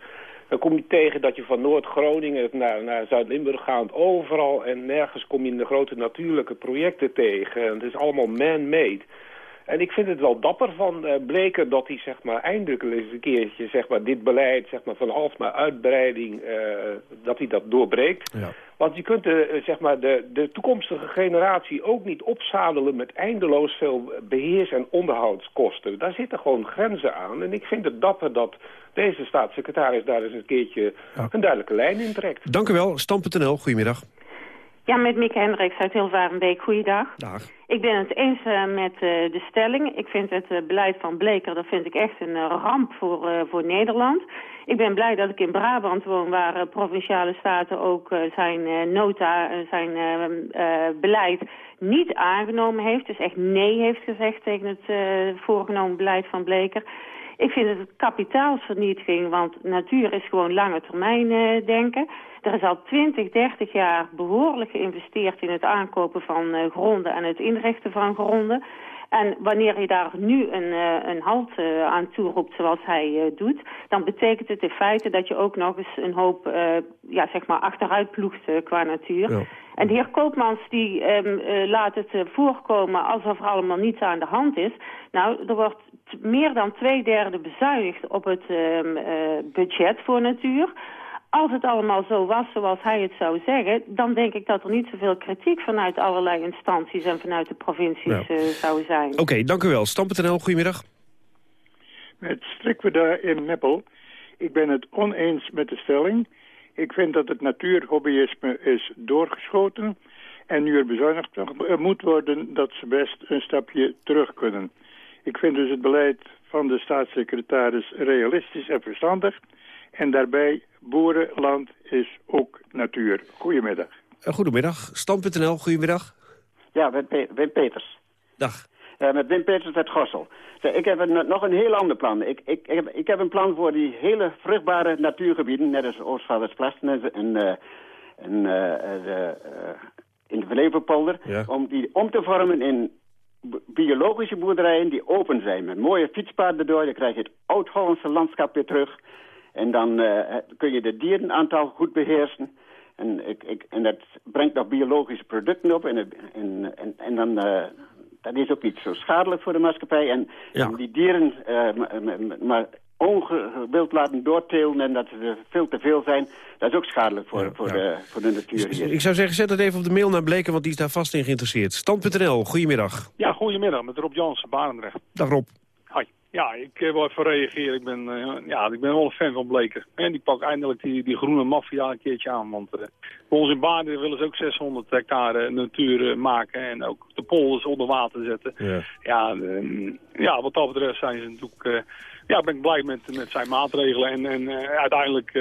dan kom je tegen dat je van Noord-Groningen naar, naar Zuid-Limburg gaat, overal en nergens kom je de grote natuurlijke projecten tegen. En het is allemaal man-made. En ik vind het wel dapper van uh, Bleker dat hij zeg maar, eindelijk eens een keertje zeg maar, dit beleid zeg maar, van alsmaar uitbreiding, uh, dat hij dat doorbreekt. Ja. Want je kunt de, zeg maar, de, de toekomstige generatie ook niet opzadelen met eindeloos veel beheers- en onderhoudskosten. Daar zitten gewoon grenzen aan. En ik vind het dapper dat deze staatssecretaris daar eens een keertje een duidelijke lijn in trekt. Dank u wel. Stam.nl, goedemiddag. Ja, met Mieke Hendricks uit Hilvarenbeek. Goeiedag. Dag. Ik ben het eens uh, met uh, de stelling. Ik vind het uh, beleid van Bleker, dat vind ik echt een ramp voor, voor Nederland. Ik ben blij dat ik in Brabant woon, waar provinciale staten ook zijn nota, zijn beleid niet aangenomen heeft. Dus echt nee heeft gezegd tegen het voorgenomen beleid van Bleker. Ik vind het kapitaalsvernietiging, want natuur is gewoon lange termijn denken. Er is al 20, 30 jaar behoorlijk geïnvesteerd in het aankopen van uh, gronden en het inrichten van gronden. En wanneer je daar nu een, uh, een halt uh, aan toeroept zoals hij uh, doet... dan betekent het in feite dat je ook nog eens een hoop ja, zeg maar achteruit ploegt qua natuur. Ja. En de heer Koopmans die um, laat het voorkomen alsof er allemaal niets aan de hand is. Nou, er wordt meer dan twee derde bezuinigd op het um, budget voor natuur als het allemaal zo was zoals hij het zou zeggen... dan denk ik dat er niet zoveel kritiek vanuit allerlei instanties... en vanuit de provincies ja. uh, zou zijn. Oké, okay, dank u wel. Stam.nl, goedemiddag. Met Strikweda in Meppel. Ik ben het oneens met de stelling. Ik vind dat het natuurhobbyisme is doorgeschoten... en nu er bezuinigd moet worden dat ze best een stapje terug kunnen. Ik vind dus het beleid van de staatssecretaris realistisch en verstandig... En daarbij, boerenland is ook natuur. Goedemiddag. Goedemiddag. Stand.nl, goedemiddag. Ja, Wim Peters. Dag. Uh, met Wim Peters uit Gossel. Ik heb een, nog een heel ander plan. Ik, ik, ik, heb, ik heb een plan voor die hele vruchtbare natuurgebieden, net als Oostvaardersplassen en, en, uh, en uh, de, in de Verlevenpolder, ja. om die om te vormen in biologische boerderijen die open zijn. Met mooie fietspaden door, dan krijg je het oud-Hollandse landschap weer terug. En dan uh, kun je de dierenaantal goed beheersen. En, ik, ik, en dat brengt nog biologische producten op. En, en, en, en dan, uh, dat is ook niet zo schadelijk voor de maatschappij. En, ja. en die dieren, uh, maar ongewild laten doortelen en dat ze er veel te veel zijn. Dat is ook schadelijk voor, voor, De, voor de natuur hier. Ik zou zeggen, zet het even op de mail naar Bleken, want die is daar vast in geïnteresseerd. Stand.nl, goedemiddag. Ja, goedemiddag, met Rob Jansen, Barendrecht. Dag Rob. Hoi. Ja, ik uh, wil even reageren. Ik ben, uh, ja, ik ben wel een fan van Bleker. En die pakt eindelijk die, die groene maffia een keertje aan. Want uh, bij ons in Baarden willen ze ook 600 hectare natuur maken. En ook de polders onder water zetten. Ja, ja, ja wat dat betreft zijn ze natuurlijk... ja, ben ik blij met, met zijn maatregelen. En, en uiteindelijk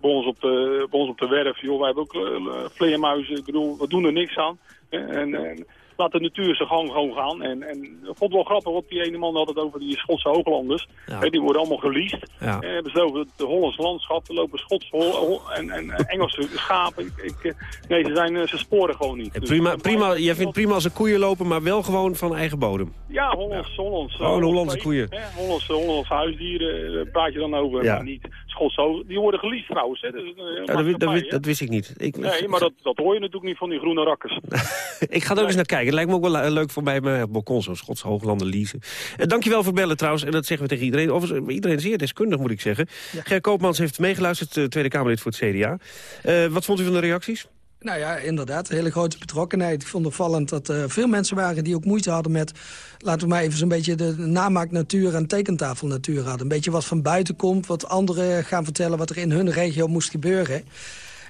bij ons, op de, bij ons op de werf, joh, wij hebben ook vleermuizen. Ik bedoel, we doen er niks aan. En, en laat de natuur zijn gang gewoon gaan. En, en ik vond het wel grappig, want die ene man had het over die Schotse hooglanders. Ja. die worden allemaal geleased. Ja. En hebben ze over het Hollands landschap. Er lopen Schotse en, en Engelse schapen. Ik, ik, eh, nee, ze, zijn, eh, ze sporen gewoon niet. Dus, prima, prima, jij vindt prima als ze koeien lopen, maar wel gewoon van eigen bodem? Ja, Hollands. Hollands oh, Hollandse koeien. Hollandse, Hollandse huisdieren, praat je dan over. Maar niet Schotse, die worden geleased trouwens. Hè. Dus, dat, dat, dat, wist ik niet. Ik, nee, maar dat, dat hoor je natuurlijk niet van die groene rakkers. [laughs] ik ga er ook eens naar kijken. Het lijkt me ook wel leuk voor mij mijn balkon, zo'n Schotse hooglanden leasen. Uh, dankjewel voor bellen trouwens. En dat zeggen we tegen iedereen. Overigens, iedereen zeer deskundig, moet ik zeggen. Ja. Ger Koopmans heeft meegeluisterd, Tweede Kamerlid voor het CDA. Uh, wat vond u van de reacties? Nou ja, inderdaad, hele grote betrokkenheid. Ik vond opvallend dat er veel mensen waren die ook moeite hadden met... laten we maar even zo'n beetje de namaaknatuur en tekentafelnatuur hadden. Een beetje wat van buiten komt, wat anderen gaan vertellen... wat er in hun regio moest gebeuren.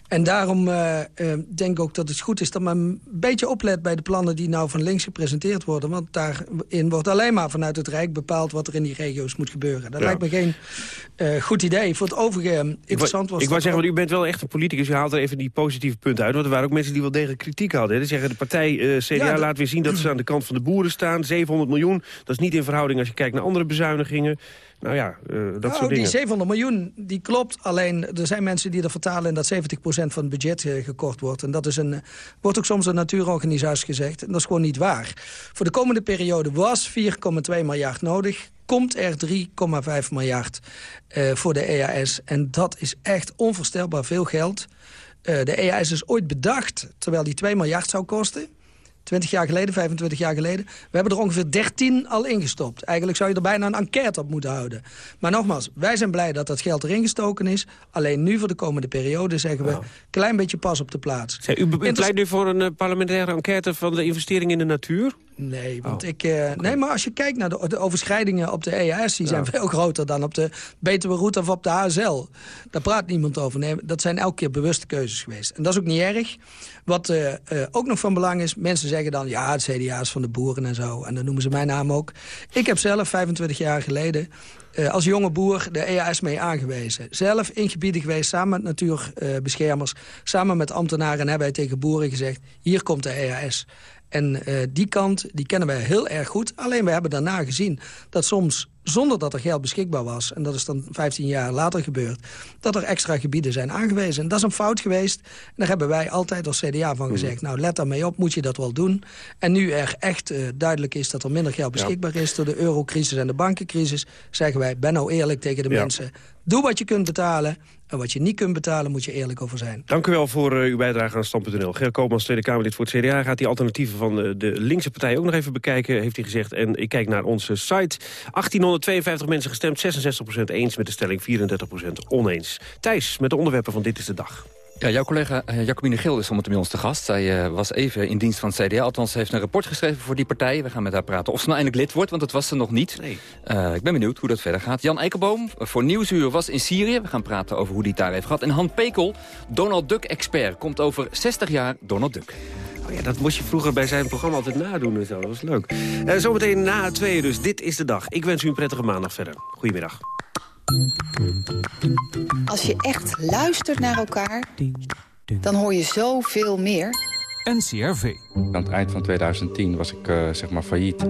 En daarom uh, uh, denk ik ook dat het goed is dat men een beetje oplet bij de plannen die nou van links gepresenteerd worden. Want daarin wordt alleen maar vanuit het Rijk bepaald wat er in die regio's moet gebeuren. Dat lijkt me geen uh, goed idee. Voor het overige interessant was... Ik wou zeggen, want u bent wel echt een politicus. U haalt er even die positieve punten uit. Want er waren ook mensen die wel degelijk kritiek hadden. Die zeggen, de partij CDA ja, laat weer zien dat ze aan de kant van de boeren staan. 700 miljoen, dat is niet in verhouding als je kijkt naar andere bezuinigingen. Nou ja, uh, dat nou, soort dingen. Die 700 miljoen, die klopt. Alleen, er zijn mensen die er vertalen... in dat 70% van het budget uh, gekort wordt. En dat is een, wordt ook soms een natuurorganisatie gezegd. En dat is gewoon niet waar. Voor de komende periode was 4,2 miljard nodig komt er 3,5 miljard uh, voor de EAS. En dat is echt onvoorstelbaar veel geld. Uh, de EAS is ooit bedacht, terwijl die 2 miljard zou kosten. 20 jaar geleden, 25 jaar geleden. We hebben er ongeveer 13 al ingestopt. Eigenlijk zou je er bijna een enquête op moeten houden. Maar nogmaals, wij zijn blij dat dat geld erin gestoken is. Alleen nu voor de komende periode zeggen we... een klein beetje pas op de plaats. Zij, u pleit nu voor een uh, parlementaire enquête van de investering in de natuur? Nee, want oh. ik, uh, nee, maar als je kijkt naar de, de overschrijdingen op de EAS... die zijn veel groter dan op de Betuwe-route of op de HSL. Daar praat niemand over. Nee, dat zijn elke keer bewuste keuzes geweest. En dat is ook niet erg. Wat uh, uh, ook nog van belang is, mensen zeggen dan... ja, het CDA is van de boeren en zo. En dan noemen ze mijn naam ook. Ik heb zelf 25 jaar geleden uh, als jonge boer de EAS mee aangewezen. Zelf in gebieden geweest, samen met natuurbeschermers... samen met ambtenaren hebben wij tegen boeren gezegd... hier komt de EAS. En uh, die kant die kennen wij heel erg goed. Alleen we hebben daarna gezien dat soms zonder dat er geld beschikbaar was... en dat is dan 15 jaar later gebeurd... dat er extra gebieden zijn aangewezen. En dat is een fout geweest. En daar hebben wij altijd als CDA van gezegd... nou, let daarmee op, moet je dat wel doen. En nu er echt uh, duidelijk is dat er minder geld beschikbaar is... door de eurocrisis en de bankencrisis... zeggen wij, ben nou eerlijk tegen de ja. mensen. Doe wat je kunt betalen. En wat je niet kunt betalen, moet je eerlijk over zijn. Dank u wel voor uh, uw bijdrage aan Stand.nl. Ger Koopmans, Tweede Kamerlid voor het CDA... gaat die alternatieven van uh, de linkse partij ook nog even bekijken, heeft hij gezegd. En ik kijk naar onze site. 1852 mensen gestemd, 66% eens met de stelling, 34% oneens. Thijs, met de onderwerpen van Dit is de Dag. Ja, jouw collega uh, Jacobine Gil is ondertussen bij ons te gast. Zij uh, was even in dienst van het CDA. Althans, ze heeft een rapport geschreven voor die partij. We gaan met haar praten of ze nou eindelijk lid wordt, want dat was ze nog niet. Nee. Uh, ik ben benieuwd hoe dat verder gaat. Jan Eikelboom voor Nieuwsuur was in Syrië. We gaan praten over hoe die het daar heeft gehad. En Han Pekel, Donald Duck-expert, komt over 60 jaar Donald Duck. Oh ja, dat moest je vroeger bij zijn programma altijd nadoen en zo. Dat was leuk. Uh, zometeen na tweeën dus. Dit is de dag. Ik wens u een prettige maandag verder. Goedemiddag. Als je echt luistert naar elkaar, dan hoor je zoveel meer. NCRV. Aan het eind van 2010 was ik uh, zeg maar failliet.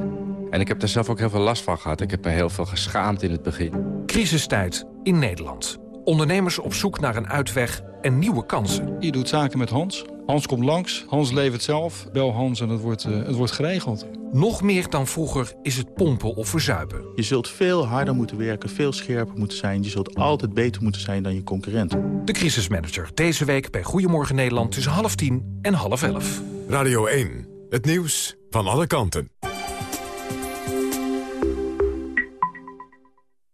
En ik heb daar zelf ook heel veel last van gehad. Ik heb me heel veel geschaamd in het begin. Crisistijd in Nederland. Ondernemers op zoek naar een uitweg en nieuwe kansen. Je doet zaken met Hans. Hans komt langs, Hans levert zelf. Bel Hans en het wordt, uh, het wordt geregeld. Nog meer dan vroeger is het pompen of verzuipen. Je zult veel harder moeten werken, veel scherper moeten zijn. Je zult altijd beter moeten zijn dan je concurrenten. De crisismanager, deze week bij Goedemorgen Nederland... tussen half tien en half elf. Radio 1, het nieuws van alle kanten.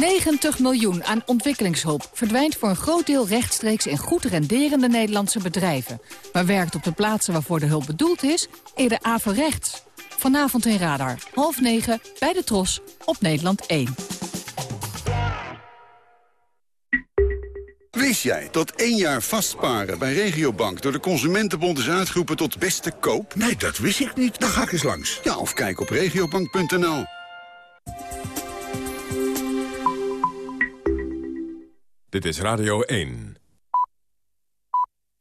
90 miljoen aan ontwikkelingshulp verdwijnt voor een groot deel rechtstreeks in goed renderende Nederlandse bedrijven. Maar werkt op de plaatsen waarvoor de hulp bedoeld is, eerder averechts. Vanavond in Radar, half negen, bij de Tros, op Nederland 1. Wist jij dat één jaar vastparen bij Regiobank door de Consumentenbond is uitgeroepen tot beste koop? Nee, dat wist ik niet. Dan ga ik eens langs. Ja, of kijk op regiobank.nl. Dit is Radio 1.